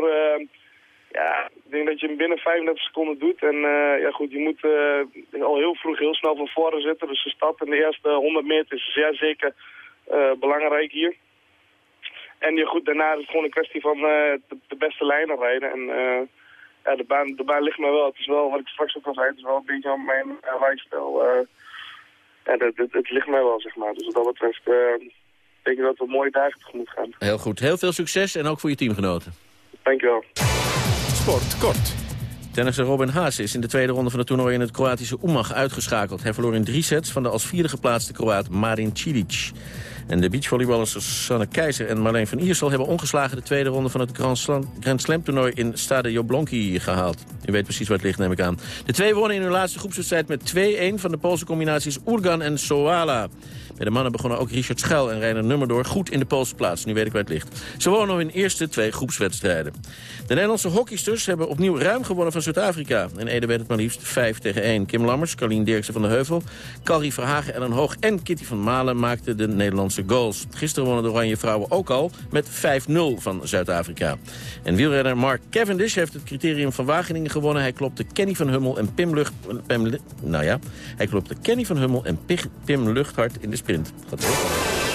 Speaker 16: ja, ik denk dat je hem binnen 35 seconden doet. En ja goed, je moet al heel vroeg heel snel van voren zitten. Dus de start in de eerste 100 meter is zeer zeker belangrijk hier. En ja, goed, daarna is het gewoon een kwestie van de, de, beste lijnen rijden. En ja, de, baan, de baan ligt me wel. Het is wel, wat ik straks ook al zei, het is wel een beetje aan mijn uh, lifestyle. Uh, ja, het, het, het, ligt mij wel, zeg maar. Dus wat dat betreft uh, denk ik dat we mooie dagen tegemoet gaan.
Speaker 5: Heel goed. Heel veel succes en ook voor je teamgenoten.
Speaker 16: Dankjewel.
Speaker 4: Sport kort.
Speaker 5: Tennisser Robin Haas is in de tweede ronde van het toernooi in het Kroatische Umag uitgeschakeld. Hij verloor in drie sets van de als vierde geplaatste Kroaat Marin Cilic. En de beachvolleyballers Sanne Keizer en Marleen van Iersel... hebben ongeslagen de tweede ronde van het Grand Slam, Grand Slam toernooi in Stade Jablonki gehaald. U weet precies waar het ligt, neem ik aan. De twee wonnen in hun laatste groepswedstrijd met 2-1 van de Poolse combinaties Urgan en Soala. De mannen begonnen ook Richard Schuil en Reiner Nummerdoor goed in de Poolse plaats. Nu weet ik waar het ligt. Ze wonnen nog in eerste twee groepswedstrijden. De Nederlandse hockeysters hebben opnieuw ruim gewonnen van Zuid-Afrika. In Ede werd het maar liefst 5 tegen 1. Kim Lammers, Carlien Dirksen van de Heuvel, Carrie Verhagen, Ellen Hoog en Kitty van Malen maakten de Nederlandse goals. Gisteren wonnen de Oranje Vrouwen ook al met 5-0 van Zuid-Afrika. En wielrenner Mark Cavendish heeft het criterium van Wageningen gewonnen. Hij klopte Kenny van Hummel en Pim Lucht... Pim, nou ja, hij klopte Kenny van Hummel en Pim Luchthart in de Gaat heel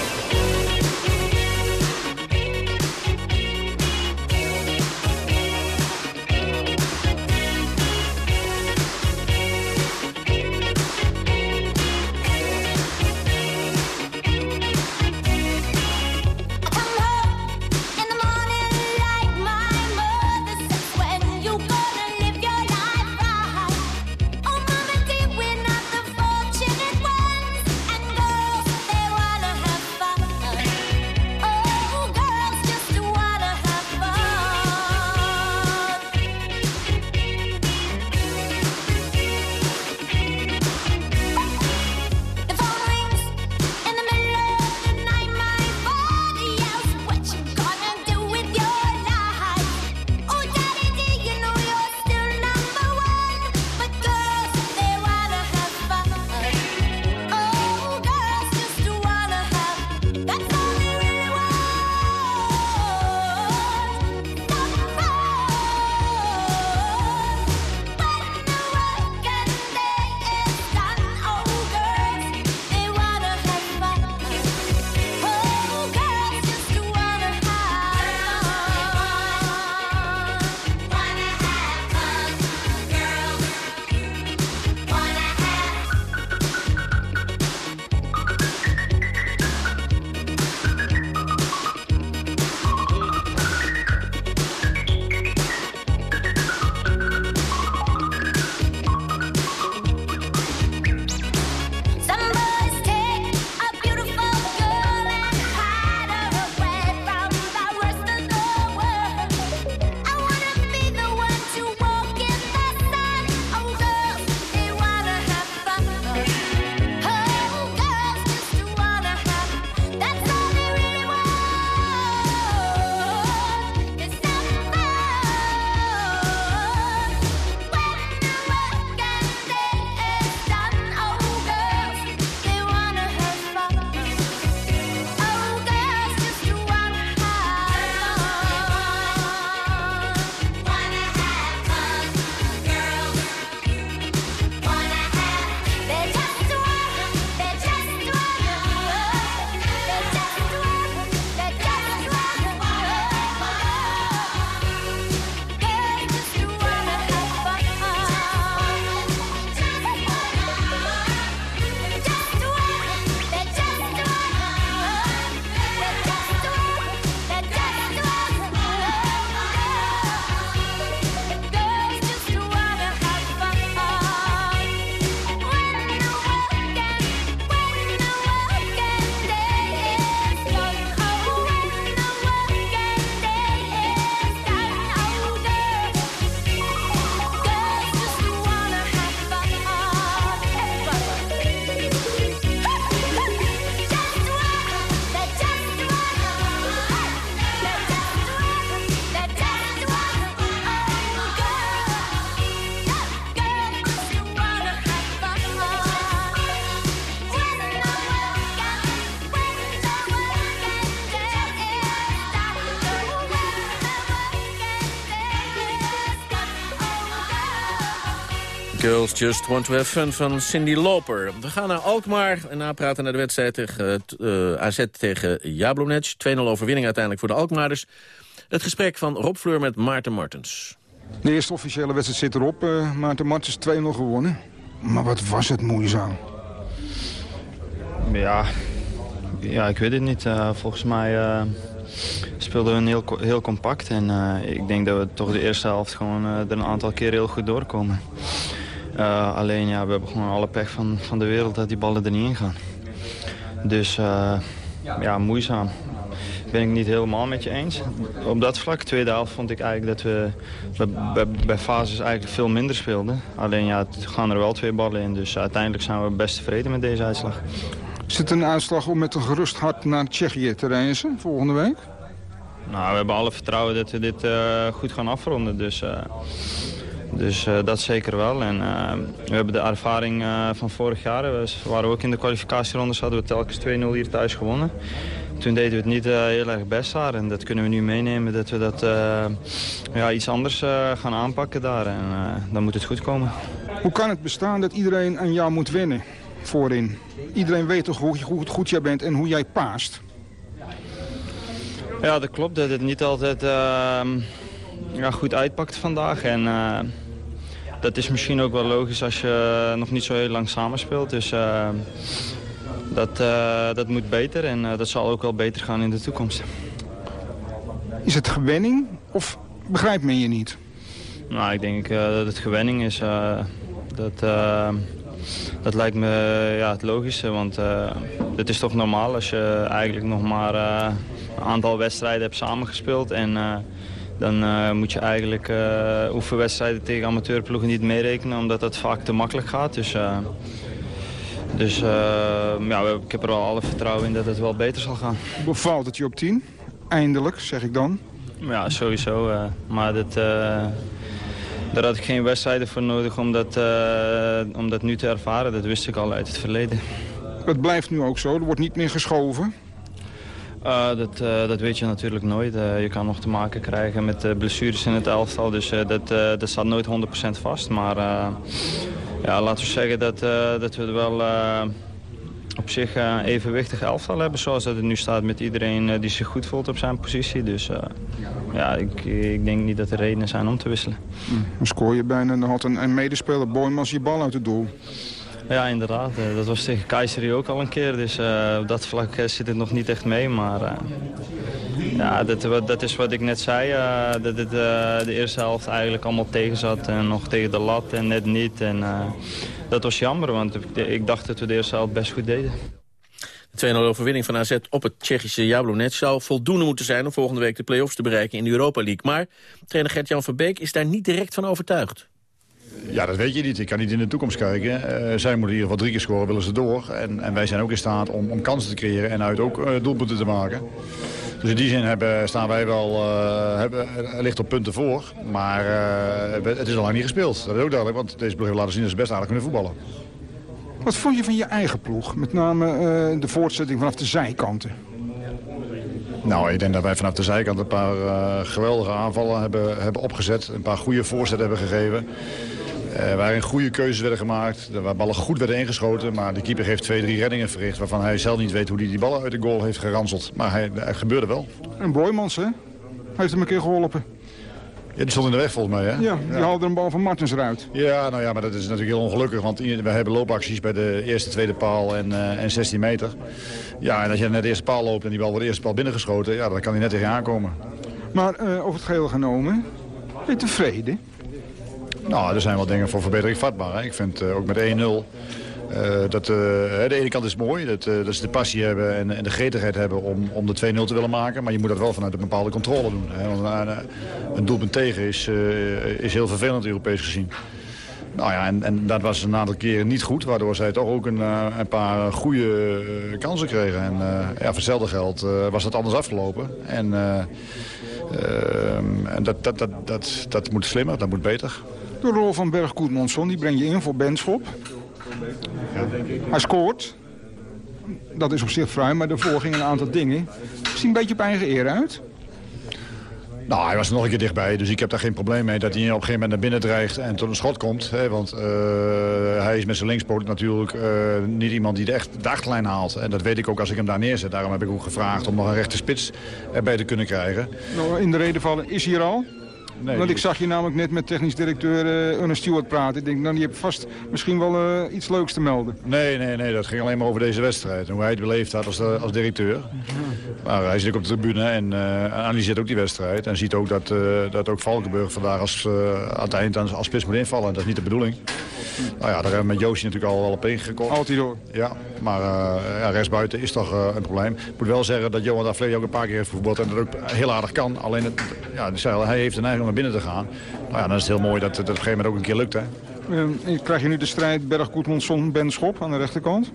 Speaker 5: Girls Just Want to Have Fun van Cindy Loper. We gaan naar Alkmaar en napraten naar de wedstrijd tegen uh, eh, AZ tegen Jablonec. 2-0 overwinning uiteindelijk voor de Alkmaarders. Het gesprek van Rob Fleur met Maarten Martens.
Speaker 17: De eerste officiële wedstrijd zit erop. Uh, Maarten Martens 2-0 gewonnen. Maar wat was het moeizaam.
Speaker 18: Ja, ja ik weet het niet. Uh, volgens mij uh, speelden we heel, heel compact. En ik denk dat we toch de eerste helft gewoon er een aantal keer heel goed doorkomen. Alleen ja, we hebben gewoon alle pech van, van de wereld dat die ballen er niet in gaan. Dus ja, moeizaam ben ik niet helemaal met je eens. Op dat vlak, tweede helft, vond ik eigenlijk dat we bij, bij, fases eigenlijk veel minder speelden. Alleen ja, het gaan er wel twee ballen in, dus uiteindelijk zijn we best tevreden met deze uitslag.
Speaker 17: Is het een uitslag om met een gerust hart naar Tsjechië te reizen volgende week?
Speaker 18: Nou, we hebben alle vertrouwen dat we dit uh, goed gaan afronden, dus... Uh, dus uh, dat zeker wel. En uh, we hebben de ervaring uh, van vorig jaar. We waren ook in de kwalificatierondes, hadden we telkens 2-0 hier thuis gewonnen. Toen deden we het niet heel erg best daar. En dat kunnen we nu meenemen dat we dat ja, iets anders gaan aanpakken daar. En dan moet het goed komen.
Speaker 17: Hoe kan het bestaan dat iedereen aan jou moet winnen voorin? Iedereen weet toch hoe goed, goed jij bent en hoe jij paast?
Speaker 18: Ja, dat klopt. Dat het niet altijd ehm, ja, goed uitpakt vandaag. En dat is misschien ook wel logisch als je nog niet zo heel lang samenspeelt. Dus dat, uh, dat moet beter en dat zal ook wel beter gaan in de toekomst.
Speaker 17: Is het gewenning of begrijpt men je niet?
Speaker 18: Nou, ik denk dat het gewenning is. dat, dat lijkt me ja, het logische, want het is toch normaal als je eigenlijk nog maar een aantal wedstrijden hebt samengespeeld. En dan moet je eigenlijk oefenwedstrijden tegen amateurploegen niet meerekenen, omdat dat vaak te makkelijk gaat. Dus dus uh, ja, ik heb er wel alle vertrouwen in dat het wel beter zal gaan.
Speaker 17: Bevalt het je op 10? Eindelijk, zeg ik dan.
Speaker 18: Ja, sowieso. Uh, maar dat, uh, daar had ik geen wedstrijden voor nodig om dat, om dat nu te ervaren. Dat wist ik al uit het verleden.
Speaker 17: Het blijft nu ook zo? Er wordt niet meer geschoven?
Speaker 18: Uh, dat, uh, dat weet je natuurlijk nooit. Uh, je kan nog te maken krijgen met blessures in het elftal. Dus dat, dat staat nooit 100% vast. Maar ja, laten we zeggen dat, dat we wel op zich uh, evenwichtig elftal hebben. Zoals dat het nu staat met iedereen die zich goed voelt op zijn positie. Dus ja, ik, ik denk niet dat er redenen zijn om te wisselen.
Speaker 17: Hm, dan scoor je bijna dan had een, een medespeler Boymans je bal uit het doel.
Speaker 18: Ja, inderdaad. Dat was tegen Keizer ook al een keer. Dus op dat vlak zit het nog niet echt mee. Maar ja, dat, dat is wat ik net zei. Dat het de eerste helft eigenlijk allemaal tegen zat. En nog tegen de lat en net niet. En dat was jammer, want ik dacht dat we de eerste helft best goed deden.
Speaker 5: De 2-0 overwinning van AZ op het Tsjechische Jablonec zou voldoende moeten zijn om volgende week de play-offs te bereiken in de Europa League. Maar trainer Gert-Jan Verbeek is daar niet direct van overtuigd.
Speaker 19: Ja, dat weet je niet. Ik kan niet in de toekomst kijken. Uh, zij moeten in ieder geval drie keer scoren, willen ze door. En, en wij zijn ook in staat om, om kansen te creëren en uit ook uh, doelpunten te maken. Dus in die zin hebben, staan wij wel uh, hebben, licht op punten voor. Maar het is al lang niet gespeeld. Dat is ook duidelijk, want deze ploeg heeft laten zien dat ze best aardig kunnen voetballen.
Speaker 17: Wat vond je van je eigen ploeg? Met name de voortzetting vanaf de zijkanten.
Speaker 19: Nou, ik denk dat wij vanaf de zijkant een paar geweldige aanvallen hebben, hebben opgezet. Een paar goede voorzetten hebben gegeven. Uh, waarin goede keuzes werden gemaakt, waar ballen goed werden ingeschoten. Maar de keeper heeft twee, drie reddingen verricht... waarvan hij zelf niet weet hoe hij die ballen uit de goal heeft geranseld. Maar hij, het gebeurde wel.
Speaker 17: En Boymans, hè? Heeft hem een keer geholpen.
Speaker 19: Ja, die stond in de weg volgens mij, hè?
Speaker 17: Ja, die ja. haalde een bal van Martens eruit.
Speaker 19: Ja, nou ja, maar dat is natuurlijk heel ongelukkig. Want we hebben loopacties bij de eerste, tweede paal en, uh, en 16 meter. Ja, en als je net de eerste paal loopt en die bal wordt de eerste paal binnengeschoten... ja, dan kan hij net tegen aankomen.
Speaker 17: Maar uh, over het geheel genomen, ben je tevreden?
Speaker 19: Nou, er zijn wel dingen voor verbetering vatbaar. Hè. Ik vind uh, ook met 1-0... Uh, dat, uh, de ene kant is mooi, dat, uh, dat ze de passie hebben en, en de gretigheid hebben om, om de 2-0 te willen maken. Maar je moet dat wel vanuit een bepaalde controle doen. Hè. Want een, een doelpunt tegen is, is heel vervelend Europees gezien. Nou ja, en, en, dat was een aantal keren niet goed, waardoor zij toch ook een, een paar goede kansen kregen. En ja, voor hetzelfde geld was dat anders afgelopen. En, en dat, dat, dat, dat, dat moet slimmer, dat moet beter.
Speaker 17: De rol van Berg Goedmondson, die breng je in voor Benschop. Hij scoort. Dat is op zich vrij, maar daarvoor gingen een aantal dingen. Ziet een beetje op eigen eer uit.
Speaker 19: Nou, hij was er nog een keer dichtbij, dus ik heb daar geen probleem mee... dat hij op een gegeven moment naar binnen dreigt en tot een schot komt. Hè, want uh, hij is met zijn linkspoot natuurlijk uh, niet iemand die de, echt, de achterlijn haalt. En dat weet ik ook als ik hem daar neerzet. Daarom heb ik ook gevraagd om nog een rechte spits erbij te kunnen krijgen.
Speaker 17: Nou, in de reden vallen is hier al? Nee, Want ik zag je namelijk net met technisch directeur uh, Ernest Stewart praten. Ik denk, nou, die hebt vast misschien wel uh, iets leuks te melden.
Speaker 19: Nee, nee, nee, dat ging alleen maar over deze wedstrijd. En hoe hij het beleefd had als, als directeur. Maar hij zit ook op de tribune en uh, analyseert ook die wedstrijd. En ziet ook dat, dat ook Valkenburg vandaag als, aan het eind als, als spits moet invallen. Dat is niet de bedoeling. Nou ja, daar hebben we met Joosje natuurlijk al wel op ingekomen.
Speaker 17: Altijd door.
Speaker 19: Ja, maar ja, rechtsbuiten is toch een probleem. Ik moet wel zeggen dat Johan daar ook een paar keer heeft voetbald en dat ook heel aardig kan. Alleen, het, ja, hij heeft een om naar binnen te gaan. Nou ja, dan is het heel mooi dat het op een gegeven moment ook een keer lukt. Hè.
Speaker 17: Uh, krijg je nu de strijd berg goedmondson ben Schop aan de rechterkant?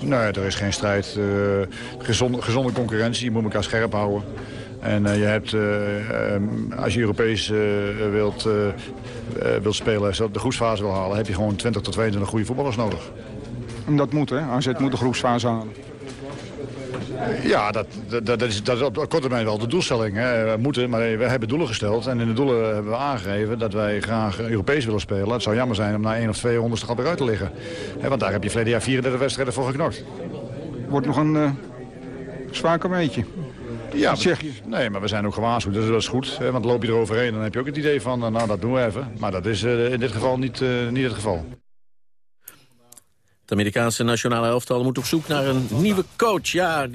Speaker 19: Nee, er is geen strijd. gezonde, gezonde concurrentie, je moet elkaar scherp houden. En uh, je hebt, uh, als je Europees uh, wilt, wilt spelen, de groepsfase wil halen... heb je gewoon 20 tot 22 goede voetballers nodig.
Speaker 17: En dat moet, hè? AZ moet de groepsfase halen.
Speaker 19: Ja, dat, dat, dat, is, dat is op korte termijn wel de doelstelling. Hè. We moeten, maar we hebben doelen gesteld. En in de doelen hebben we aangegeven dat wij graag Europees willen spelen. Het zou jammer zijn om na één of twee honderdste gat eruit te liggen. want daar heb je verleden jaar 34 wedstrijden voor geknokt.
Speaker 17: Wordt nog een uh, zwaar kameetje.
Speaker 19: Ja. Nee, maar we zijn ook gewaarschuwd, dus dat is goed. Hè, want loop je eroverheen, dan heb je ook het idee van, nou dat doen we even. Maar dat is uh, in dit geval niet, uh, niet het geval.
Speaker 5: Het Amerikaanse nationale elftal moet op zoek naar een nieuwe coach. Ja,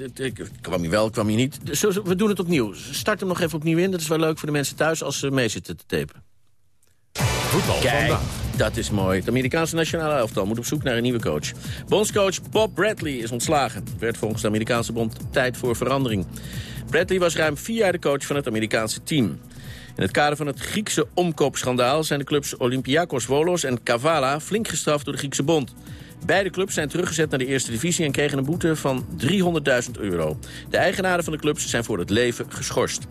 Speaker 5: kwam hij wel, kwam hij niet. Dus we doen het opnieuw. Start hem nog even opnieuw in. Dat is wel leuk voor de mensen thuis als ze mee zitten te tapen.
Speaker 4: Voetbal
Speaker 5: Kijk,
Speaker 4: vandaag.
Speaker 5: dat is mooi. Het Amerikaanse nationale elftal moet op zoek naar een nieuwe coach. Bondscoach Bob Bradley is ontslagen. Het werd volgens de Amerikaanse bond tijd voor verandering. Bradley was ruim vier jaar de coach van het Amerikaanse team. In het kader van het Griekse omkoopschandaal zijn de clubs Olympiakos Volos en Kavala flink gestraft door de Griekse bond. Beide clubs zijn teruggezet naar de eerste divisie en kregen een boete van 300.000 euro. De eigenaren van de clubs zijn voor het leven geschorst.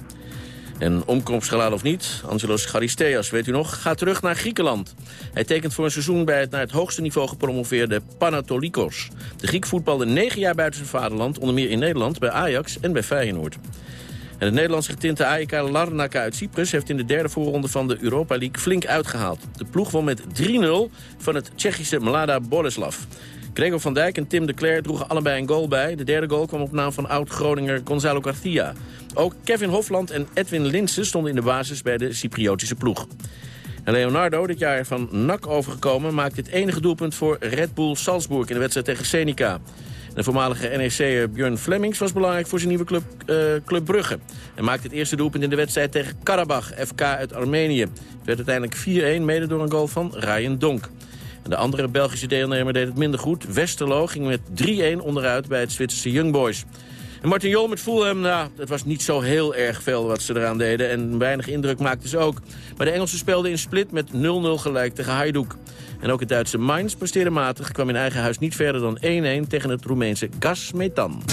Speaker 5: En omkomstgeladen of niet, Angelos Charisteas, weet u nog, gaat terug naar Griekenland. Hij tekent voor een seizoen bij het naar het hoogste niveau gepromoveerde Panatolikos. De Griek voetbalde negen jaar buiten zijn vaderland, onder meer in Nederland, bij Ajax en bij Feyenoord. En het Nederlandse getinte AEK Larnaca uit Cyprus heeft in de derde voorronde van de Europa League flink uitgehaald. De ploeg won met 3-0 van het Tsjechische Mlada Boleslav. Gregor van Dijk en Tim de Cler droegen allebei een goal bij. De derde goal kwam op naam van oud-Groninger Gonzalo Garcia. Ook Kevin Hofland en Edwin Linsen stonden in de basis bij de Cypriotische ploeg. En Leonardo, dit jaar van NAC overgekomen, maakt het enige doelpunt voor Red Bull Salzburg in de wedstrijd tegen Senica. De voormalige NEC Björn Flemings was belangrijk voor zijn nieuwe club, uh, club Brugge. En maakte het eerste doelpunt in de wedstrijd tegen Karabach, FK uit Armenië. Het werd uiteindelijk 4-1, mede door een goal van Ryan Donk. De andere Belgische deelnemer deed het minder goed. Westerlo ging met 3-1 onderuit bij het Zwitserse Young Boys. En Martin Jol met Fulham, nou, dat was niet zo heel erg veel wat ze eraan deden. En weinig indruk maakten ze ook. Maar de Engelsen speelden in split met 0-0 gelijk tegen Hajduk. En ook het Duitse Mainz presteerde matig. Kwam in eigen huis niet verder dan 1-1 tegen het Roemeense Gasmetan.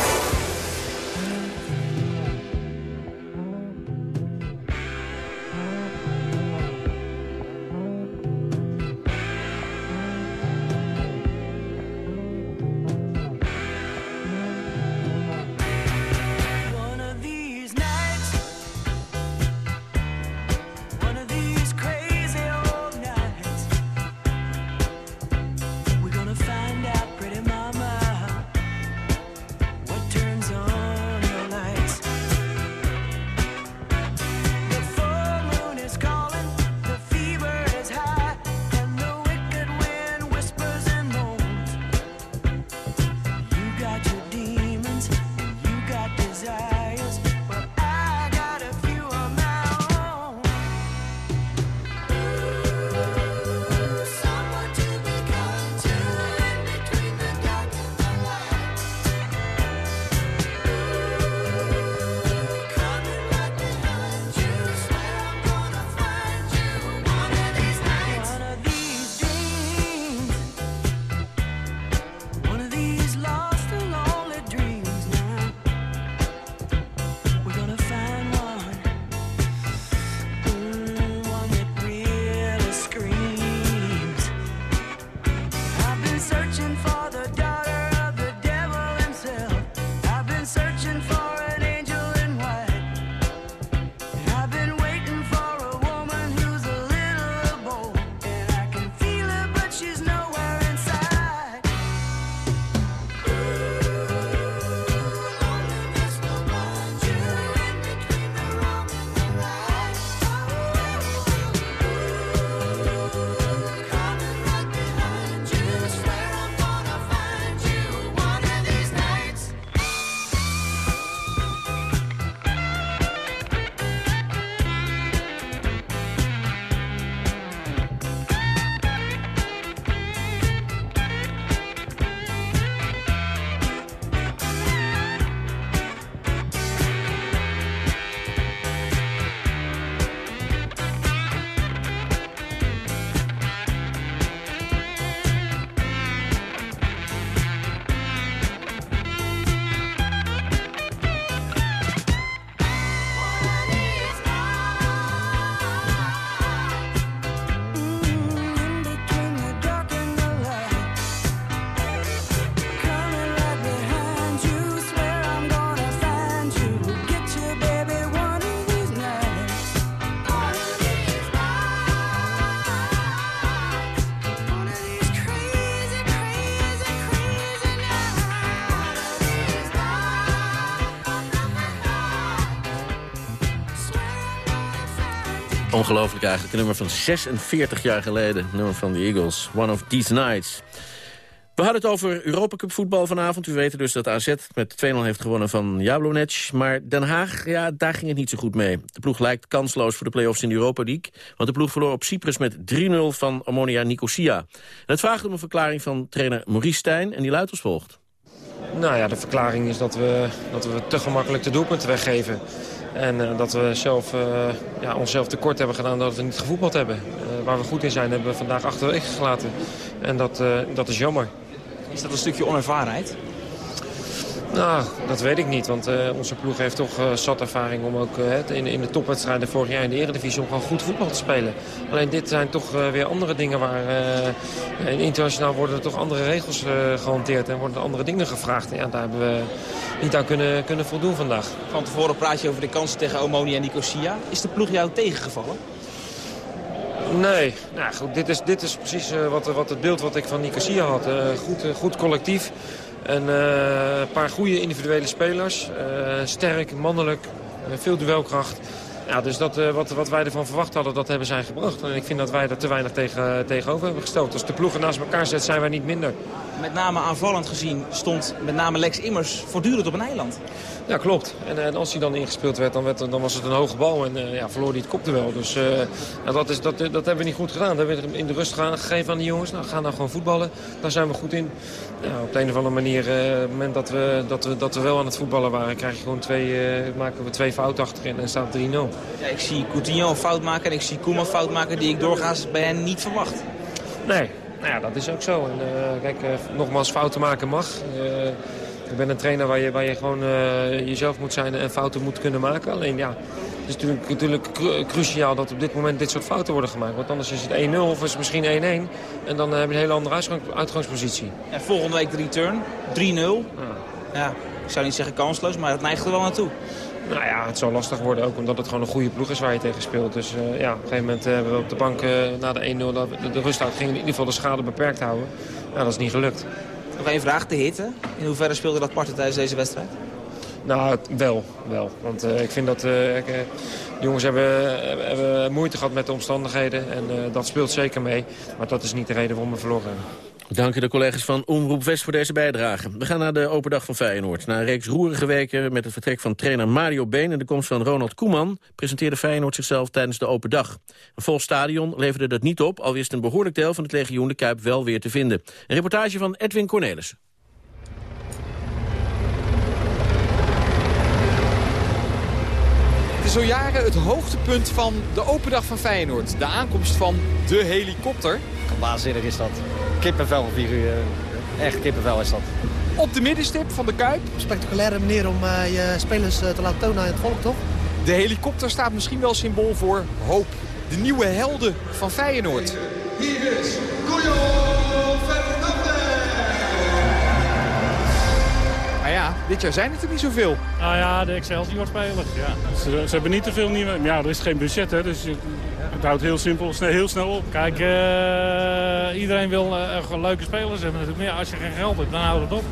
Speaker 5: Ongelooflijk eigenlijk. Een nummer van 46 jaar geleden. Nummer van de Eagles. One of These Nights. We hadden het over Europa Cup voetbal vanavond. U weet dus dat AZ met 2-0 heeft gewonnen van Jablonec. Maar Den Haag, ja, daar ging het niet zo goed mee. De ploeg lijkt kansloos voor de play-offs in de Europa League. Want de ploeg verloor op Cyprus met 3-0 van Ammonia Nicosia. En het vraagt om een verklaring van trainer Maurice Stijn. En die luidt als volgt.
Speaker 20: Nou ja, de verklaring is dat we, dat we te gemakkelijk de doelpunten weggeven. En uh, dat we zelf, uh, ja, onszelf tekort hebben gedaan dat we niet gevoetbald hebben. Uh, waar we goed in zijn hebben we vandaag achterwege gelaten. En dat, dat is jammer.
Speaker 21: Is dat een stukje onervarenheid?
Speaker 20: Nou, dat weet ik niet. Want uh, onze ploeg heeft toch uh, zat ervaring om ook uh, in, in de topwedstrijden vorig jaar in de Eredivisie om gewoon goed voetbal te spelen. Alleen dit zijn toch weer andere dingen waar internationaal worden er toch andere regels gehanteerd en worden er andere dingen gevraagd. En ja, daar hebben we niet aan kunnen, kunnen voldoen vandaag.
Speaker 21: Van tevoren praat je over de kansen tegen Omonia en Nicosia. Is de ploeg jou tegengevallen?
Speaker 20: Nee, nou goed, dit, is, dit is precies wat, wat het beeld wat ik van Nicosia had. Goed, goed collectief. En een paar goede individuele spelers. sterk, mannelijk, veel duelkracht. Ja, dus dat, wat, wat wij ervan verwacht hadden, dat hebben zij gebracht. En ik vind dat wij er te weinig tegen, tegenover hebben gesteld. Als de ploegen naast elkaar zet, zijn wij niet minder.
Speaker 21: Met name aanvallend gezien stond met name Lex Immers voortdurend op een eiland.
Speaker 20: Ja, klopt. En, en, als hij dan ingespeeld werd, dan, werd, dan was het een hoge bal. En uh, ja, verloor hij het kopduel. Dus uh, dat, is, dat, dat hebben we niet goed gedaan. Dat hebben we in de rust gegeven aan die jongens. Nou, gaan nou gewoon voetballen. Daar zijn we goed in. Ja, op de een of andere manier, uh, het moment dat we, dat, we, dat we wel aan het voetballen waren... Krijg je gewoon twee, maken we twee fouten achterin en staat 3-0.
Speaker 21: Ja, ik zie Coutinho een fout maken en ik zie Koeman fout maken... die ik doorgaans bij hen niet verwacht.
Speaker 20: Nee, nou ja, dat is ook zo. En, kijk, nogmaals, fouten maken mag. Ik ben een trainer waar je, waar je gewoon uh, jezelf moet zijn en fouten moet kunnen maken. Alleen ja, het is natuurlijk, natuurlijk cruciaal dat op dit moment dit soort fouten worden gemaakt. Want anders is het 1-0 of is het misschien 1-1. En dan heb je een hele andere uitgangspositie.
Speaker 21: En volgende week de return, 3-0. Ja. ja. ik zou niet zeggen kansloos, maar het neigt er wel naartoe.
Speaker 20: Nou ja, het zal lastig worden ook omdat het gewoon een goede ploeg is waar je tegen speelt. Dus uh, ja, op een gegeven moment hebben we op de bank uh, na de 1-0 de, de rust uit gingen in ieder geval de schade beperkt houden. Ja, dat is niet gelukt.
Speaker 21: Nog één vraag, de hitte. In hoeverre speelde dat parten tijdens deze wedstrijd?
Speaker 20: Nou, wel. wel. Want uh, ik vind dat ik, uh, de jongens hebben, hebben, moeite gehad met de omstandigheden. En dat speelt zeker mee. Maar dat is niet de reden waarom we verloren hebben.
Speaker 5: Dank de collega's van Omroep West voor deze bijdrage. We gaan naar de open dag van Feyenoord. Na een reeks roerige weken met het vertrek van trainer Mario Been... en de komst van Ronald Koeman presenteerde Feyenoord zichzelf tijdens de open dag. Een vol stadion leverde dat niet op... al wist een behoorlijk deel van het legioen de Kuip wel weer te vinden. Een reportage van Edwin Cornelis.
Speaker 22: Al jaren het hoogtepunt van de open dag van Feyenoord. De aankomst van de helikopter.
Speaker 23: Waanzinnig is dat. Kippenvel figuur. Echt kippenvel is dat.
Speaker 22: Op de middenstip van de Kuip.
Speaker 24: Spectaculaire manier om uh, je spelers uh, te laten tonen aan het volk, toch?
Speaker 22: De helikopter staat misschien wel symbool voor hoop. De nieuwe helden van Feyenoord. Hier is Julio ja, dit jaar zijn het er niet zoveel.
Speaker 25: Nou ja, de Excelsior-spelers. Ja. Ze, ze, hebben niet te veel nieuwe... Ja, er is geen budget, hè, dus het houdt heel simpel, heel snel op. Kijk, uh, iedereen wil uh, leuke spelers hebben natuurlijk. Als je geen geld hebt, dan houdt het op.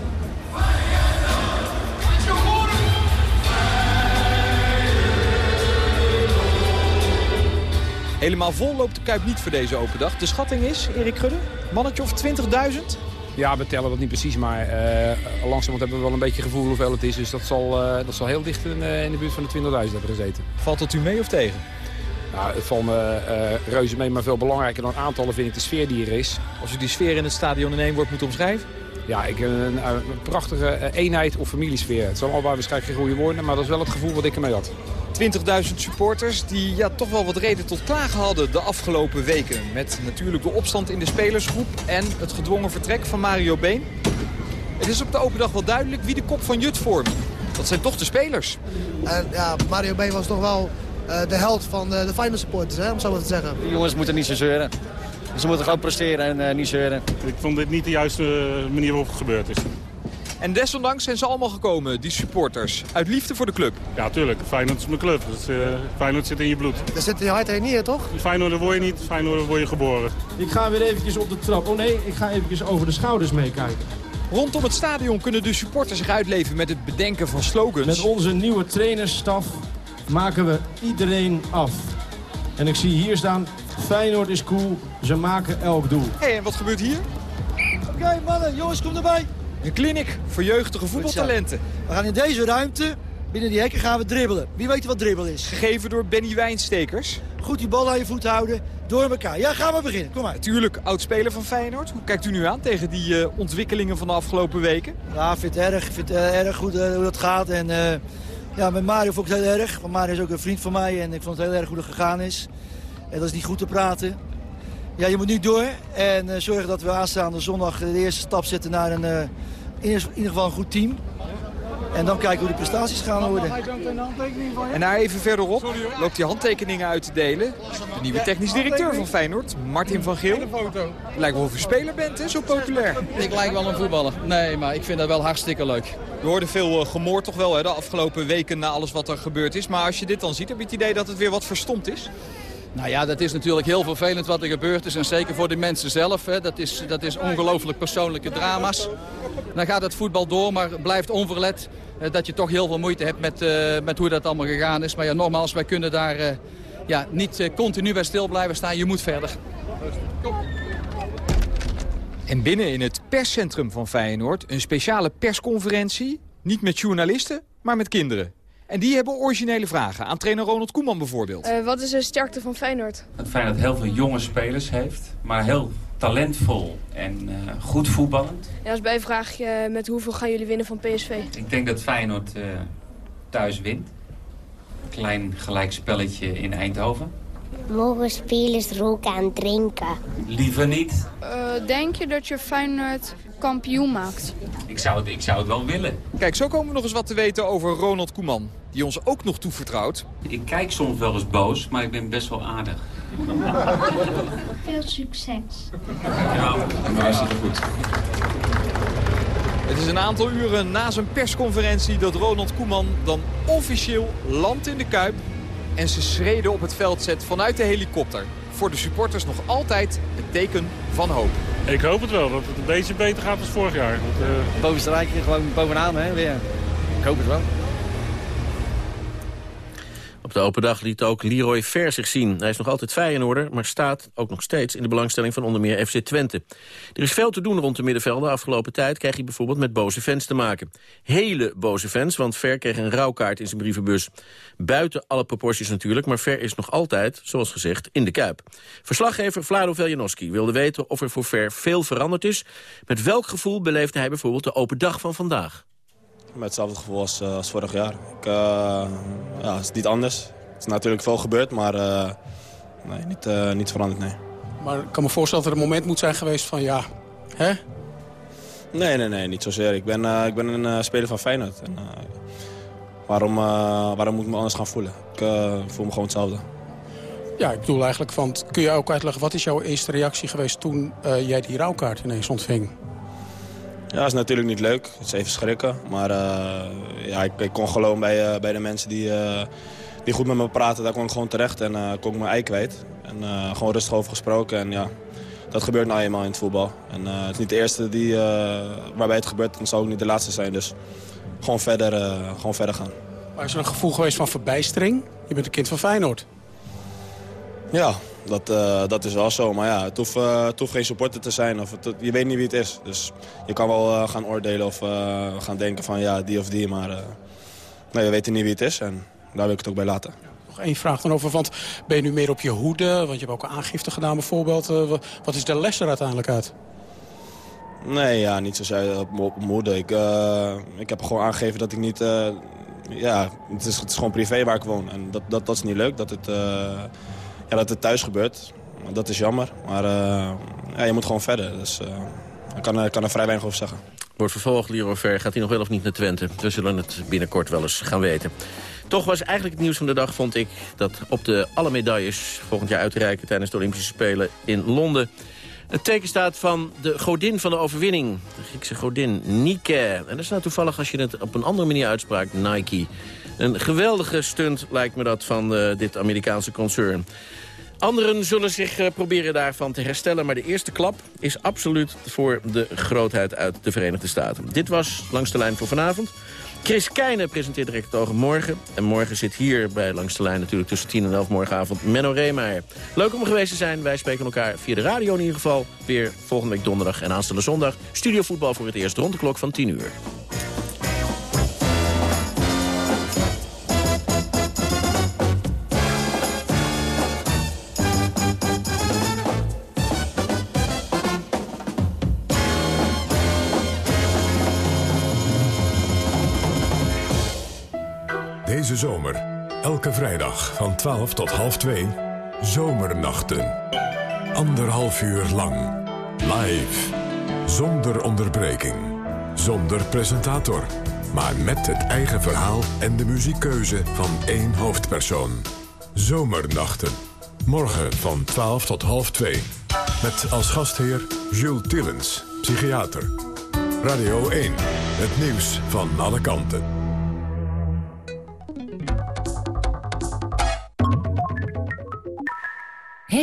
Speaker 22: Helemaal vol loopt de Kuip niet voor deze open dag. De schatting is, Erik Gudde, mannetje of 20.000?
Speaker 26: Ja, we tellen dat niet precies, maar uh, langzamerhand hebben we wel een beetje gevoel hoeveel het is. Dus dat zal, uh, dat zal heel dicht in, uh, in de buurt van de 20.000 hebben gezeten.
Speaker 22: Valt het u mee of tegen?
Speaker 26: Nou, het valt me reuze mee, maar veel belangrijker dan aantallen vind ik de sfeer die er is.
Speaker 22: Als u die sfeer in het stadion in één woord moet omschrijven?
Speaker 26: Ja, ik, een, een prachtige eenheid of familiesfeer. Het zijn allemaal waarschijnlijk geen goede woorden, maar dat is wel het gevoel wat ik ermee had.
Speaker 22: 20.000 supporters die ja, toch wel wat reden tot klagen hadden de afgelopen weken. Met natuurlijk de opstand in de spelersgroep en het gedwongen vertrek van Mario Been. Het is op de open dag wel duidelijk wie de kop van Jut vormt. Dat zijn toch de spelers.
Speaker 24: En ja, Mario Been was toch wel uh, de held van de, de Feyenoord supporters, hè, om zo maar te zeggen.
Speaker 23: Die jongens moeten niet zo zeuren. Ze moeten gewoon presteren en uh, niet zeuren.
Speaker 25: Ik vond dit niet de juiste manier waarop het gebeurd is.
Speaker 22: En desondanks zijn ze allemaal gekomen, die supporters. Uit liefde voor de club.
Speaker 25: Ja, tuurlijk. Feyenoord is mijn club. Dus, uh, Feyenoord zit in je bloed.
Speaker 24: Dat zit in je hart en niet, toch?
Speaker 25: Feyenoord word je niet, Feyenoord word je geboren.
Speaker 27: Ik ga weer eventjes op de trap. Oh nee, ik ga eventjes over de schouders meekijken.
Speaker 22: Rondom het stadion kunnen de supporters zich uitleven met het bedenken van slogans.
Speaker 27: Met onze nieuwe trainersstaf maken we iedereen af. En ik zie hier staan, Feyenoord is cool, ze maken elk doel.
Speaker 22: Hé, hey, en wat gebeurt hier?
Speaker 24: Oké mannen, jongens, kom erbij.
Speaker 22: Een kliniek voor jeugdige voetbaltalenten.
Speaker 24: We gaan in deze ruimte, binnen die hekken, gaan we dribbelen. Wie weet wat dribbel is?
Speaker 22: Gegeven door Benny Wijnstekers.
Speaker 24: Goed die bal aan je voet houden, door elkaar. Ja, gaan we beginnen. Kom maar.
Speaker 22: Natuurlijk, oud-speler van Feyenoord. Hoe kijkt u nu aan tegen die uh, ontwikkelingen van de afgelopen weken?
Speaker 24: Ja, ik vind het erg, ik vind het uh, erg goed uh, hoe dat gaat. En ja, met Mario vond ik het heel erg. Want Mario is ook een vriend van mij en ik vond het heel erg hoe het gegaan is. En dat is niet goed te praten. Ja, je moet nu door en zorgen dat we aanstaande zondag de eerste stap zetten naar een, in ieder geval een goed team. En dan kijken hoe de prestaties gaan worden.
Speaker 22: En daar even verderop loopt hij handtekeningen uit te delen. De nieuwe technisch directeur van Feyenoord, Martin van Geel. Lijkt wel of u speler bent, hè? zo populair.
Speaker 28: Ik lijk wel een voetballer. Nee, maar ik vind dat wel hartstikke leuk.
Speaker 22: We hoorden veel uh, gemoor toch wel hè, de afgelopen weken na alles wat er gebeurd is. Maar als je dit dan ziet, heb je het idee dat het weer wat verstomd is?
Speaker 28: Nou ja, dat is natuurlijk heel vervelend wat er gebeurd is. En zeker voor de mensen zelf. Hè. Dat is, dat is ongelooflijk persoonlijke drama's. Dan gaat het voetbal door, maar blijft onverlet dat je toch heel veel moeite hebt met, uh, met hoe dat allemaal gegaan is. Maar ja, nogmaals, wij kunnen daar uh, ja, niet continu bij stil blijven staan. Je moet verder.
Speaker 22: En binnen in het perscentrum van Feyenoord een speciale persconferentie. Niet met journalisten, maar met kinderen. En die hebben originele vragen. Aan trainer Ronald Koeman bijvoorbeeld.
Speaker 6: Uh, wat is de sterkte van Feyenoord?
Speaker 29: Dat Feyenoord heel veel jonge spelers heeft. Maar heel talentvol en uh, goed voetballend.
Speaker 6: En als bijvraagje, met hoeveel gaan jullie winnen van PSV?
Speaker 29: Ik denk dat Feyenoord uh, thuis wint. Klein gelijkspelletje in Eindhoven.
Speaker 30: Mogen spelers roken en drinken?
Speaker 29: Liever niet.
Speaker 6: Uh, denk je dat je Feyenoord kampioen maakt?
Speaker 29: Ik zou, het, ik zou het wel willen.
Speaker 22: Kijk, zo komen we nog eens wat te weten over Ronald Koeman. Die ons ook nog toevertrouwt.
Speaker 29: Ik kijk soms wel eens boos, maar ik ben best wel aardig.
Speaker 30: Veel succes.
Speaker 29: Ja, hartstikke goed.
Speaker 22: Het is een aantal uren na zijn persconferentie dat Ronald Koeman dan officieel landt in de Kuip... en zijn schreden op het veld zet vanuit de helikopter. Voor de supporters nog altijd het teken van hoop.
Speaker 25: Ik hoop het wel, dat het een beetje beter gaat dan vorig jaar. Dat, uh...
Speaker 23: Bovenste rijtje, gewoon bovenaan, hè, weer. Ik hoop het wel.
Speaker 5: Op de open dag liet ook Leroy Ver zich zien. Hij is nog altijd Feyenoorder, maar staat ook nog steeds... in de belangstelling van onder meer FC Twente. Er is veel te doen rond de middenvelden. Afgelopen tijd krijg je bijvoorbeeld met boze fans te maken. Hele boze fans, want Ver kreeg een rouwkaart in zijn brievenbus. Buiten alle proporties natuurlijk, maar Ver is nog altijd, zoals gezegd, in de Kuip. Verslaggever Vlado Veljanowski wilde weten of er voor Ver veel veranderd is. Met welk gevoel beleefde hij bijvoorbeeld de open dag van vandaag?
Speaker 14: Met hetzelfde gevoel als, uh, als vorig jaar. Ik, uh, ja, het is niet anders. Het is natuurlijk veel gebeurd, maar uh, nee, niet, niet veranderd, nee.
Speaker 27: Maar ik kan me voorstellen dat er een moment moet zijn geweest van ja, hè?
Speaker 14: Nee, nee, nee, niet zozeer. Ik ben, ik ben een speler van Feyenoord. En, waarom, waarom moet ik me anders gaan voelen? Ik voel me gewoon hetzelfde.
Speaker 27: Ja, ik bedoel eigenlijk, kun je ook uitleggen... wat is jouw eerste reactie geweest toen jij die rouwkaart ineens ontving?
Speaker 14: Ja, dat is natuurlijk niet leuk. Het is even schrikken. Maar uh, ja, ik, ik, kon gewoon bij, uh, bij de mensen die, uh, die goed met me praten, daar kon ik gewoon terecht. En kon ik mijn ei kwijt. En gewoon rustig over gesproken. En ja, dat gebeurt nou eenmaal in het voetbal. En het is niet de eerste die, waarbij het gebeurt. En het zal ook niet de laatste zijn. Dus gewoon verder, gewoon verder gaan.
Speaker 27: Maar is er een gevoel geweest van verbijstering? Je bent een kind van Feyenoord.
Speaker 14: Ja, dat, uh, dat is wel zo. Maar ja, het hoeft, uh, het hoeft geen supporter te zijn. Of het, je weet niet wie het is. Dus je kan wel uh, gaan oordelen of gaan denken van ja, die of die. Maar nee, we weten niet wie het is. En daar wil ik het ook bij laten.
Speaker 27: Nog één vraag dan over, want ben je nu meer op je hoede? Want je hebt ook een aangifte gedaan bijvoorbeeld. wat is de les er uiteindelijk uit?
Speaker 14: Nee, ja, niet zozeer op, op hoede. Ik, ik heb gewoon aangegeven dat ik niet... ja, het is, het is gewoon privé waar ik woon. En dat, dat, dat is niet leuk, dat het ja, dat het thuis gebeurt. Dat is jammer. Maar uh, ja, je moet gewoon verder. Dus uh, ik kan, kan er vrij weinig over zeggen.
Speaker 5: Wordt vervolgd, Liro Ver. Gaat hij nog wel of niet naar Twente? We zullen het binnenkort wel eens gaan weten. Toch was eigenlijk het nieuws van de dag, vond ik... dat op de alle medailles volgend jaar uitreiken... tijdens de Olympische Spelen in Londen... Het teken staat van de godin van de overwinning. De Griekse godin, Nike. En dat is nou toevallig als je het op een andere manier uitspraakt, Nike. Een geweldige stunt lijkt me dat van uh, dit Amerikaanse concern. Anderen zullen zich eh, proberen daarvan te herstellen... maar de eerste klap is absoluut voor de grootheid uit de Verenigde Staten. Dit was Langs de Lijn voor vanavond. Chris Keijne presenteert direct het ogen morgen. En morgen zit hier bij Langs de Lijn natuurlijk tussen 10 en 11 morgenavond Menno Reemeyer. Leuk om geweest te zijn. Wij spreken elkaar via de radio in ieder geval. Weer volgende week donderdag en aanstaande zondag. Studiovoetbal voor het eerst rond de klok van 10 uur.
Speaker 4: Deze zomer, elke vrijdag van 12 tot half 2, Zomernachten. Anderhalf uur lang, live, zonder onderbreking, zonder presentator... maar met het eigen verhaal en de muziekkeuze van één hoofdpersoon. Zomernachten, morgen van 12 tot half 2. Met als gastheer Jules Tillens, psychiater. Radio 1, het nieuws van alle kanten.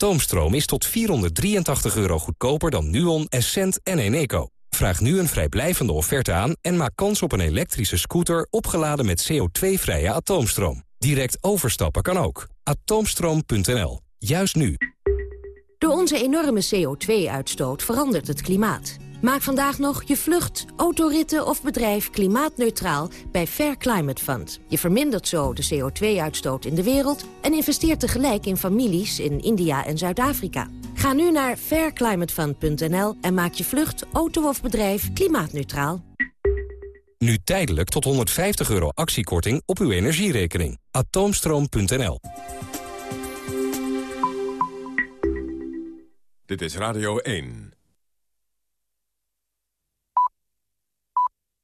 Speaker 31: Atoomstroom is tot 483 euro goedkoper dan Nuon, Essent en Eneco. Vraag nu een vrijblijvende offerte aan en maak kans op een elektrische scooter opgeladen met CO2-vrije atoomstroom. Direct overstappen kan ook. Atoomstroom.nl. Juist nu.
Speaker 32: Door onze enorme CO2-uitstoot verandert het klimaat. Maak vandaag nog je vlucht, autoritten of bedrijf klimaatneutraal bij Fair Climate Fund. Je vermindert zo de CO2-uitstoot in de wereld en investeert tegelijk in families in India en Zuid-Afrika. Ga nu naar fairclimatefund.nl en maak je vlucht, auto of bedrijf klimaatneutraal.
Speaker 31: Nu tijdelijk tot 150 euro actiekorting op uw energierekening. Atoomstroom.nl
Speaker 4: Dit is Radio 1.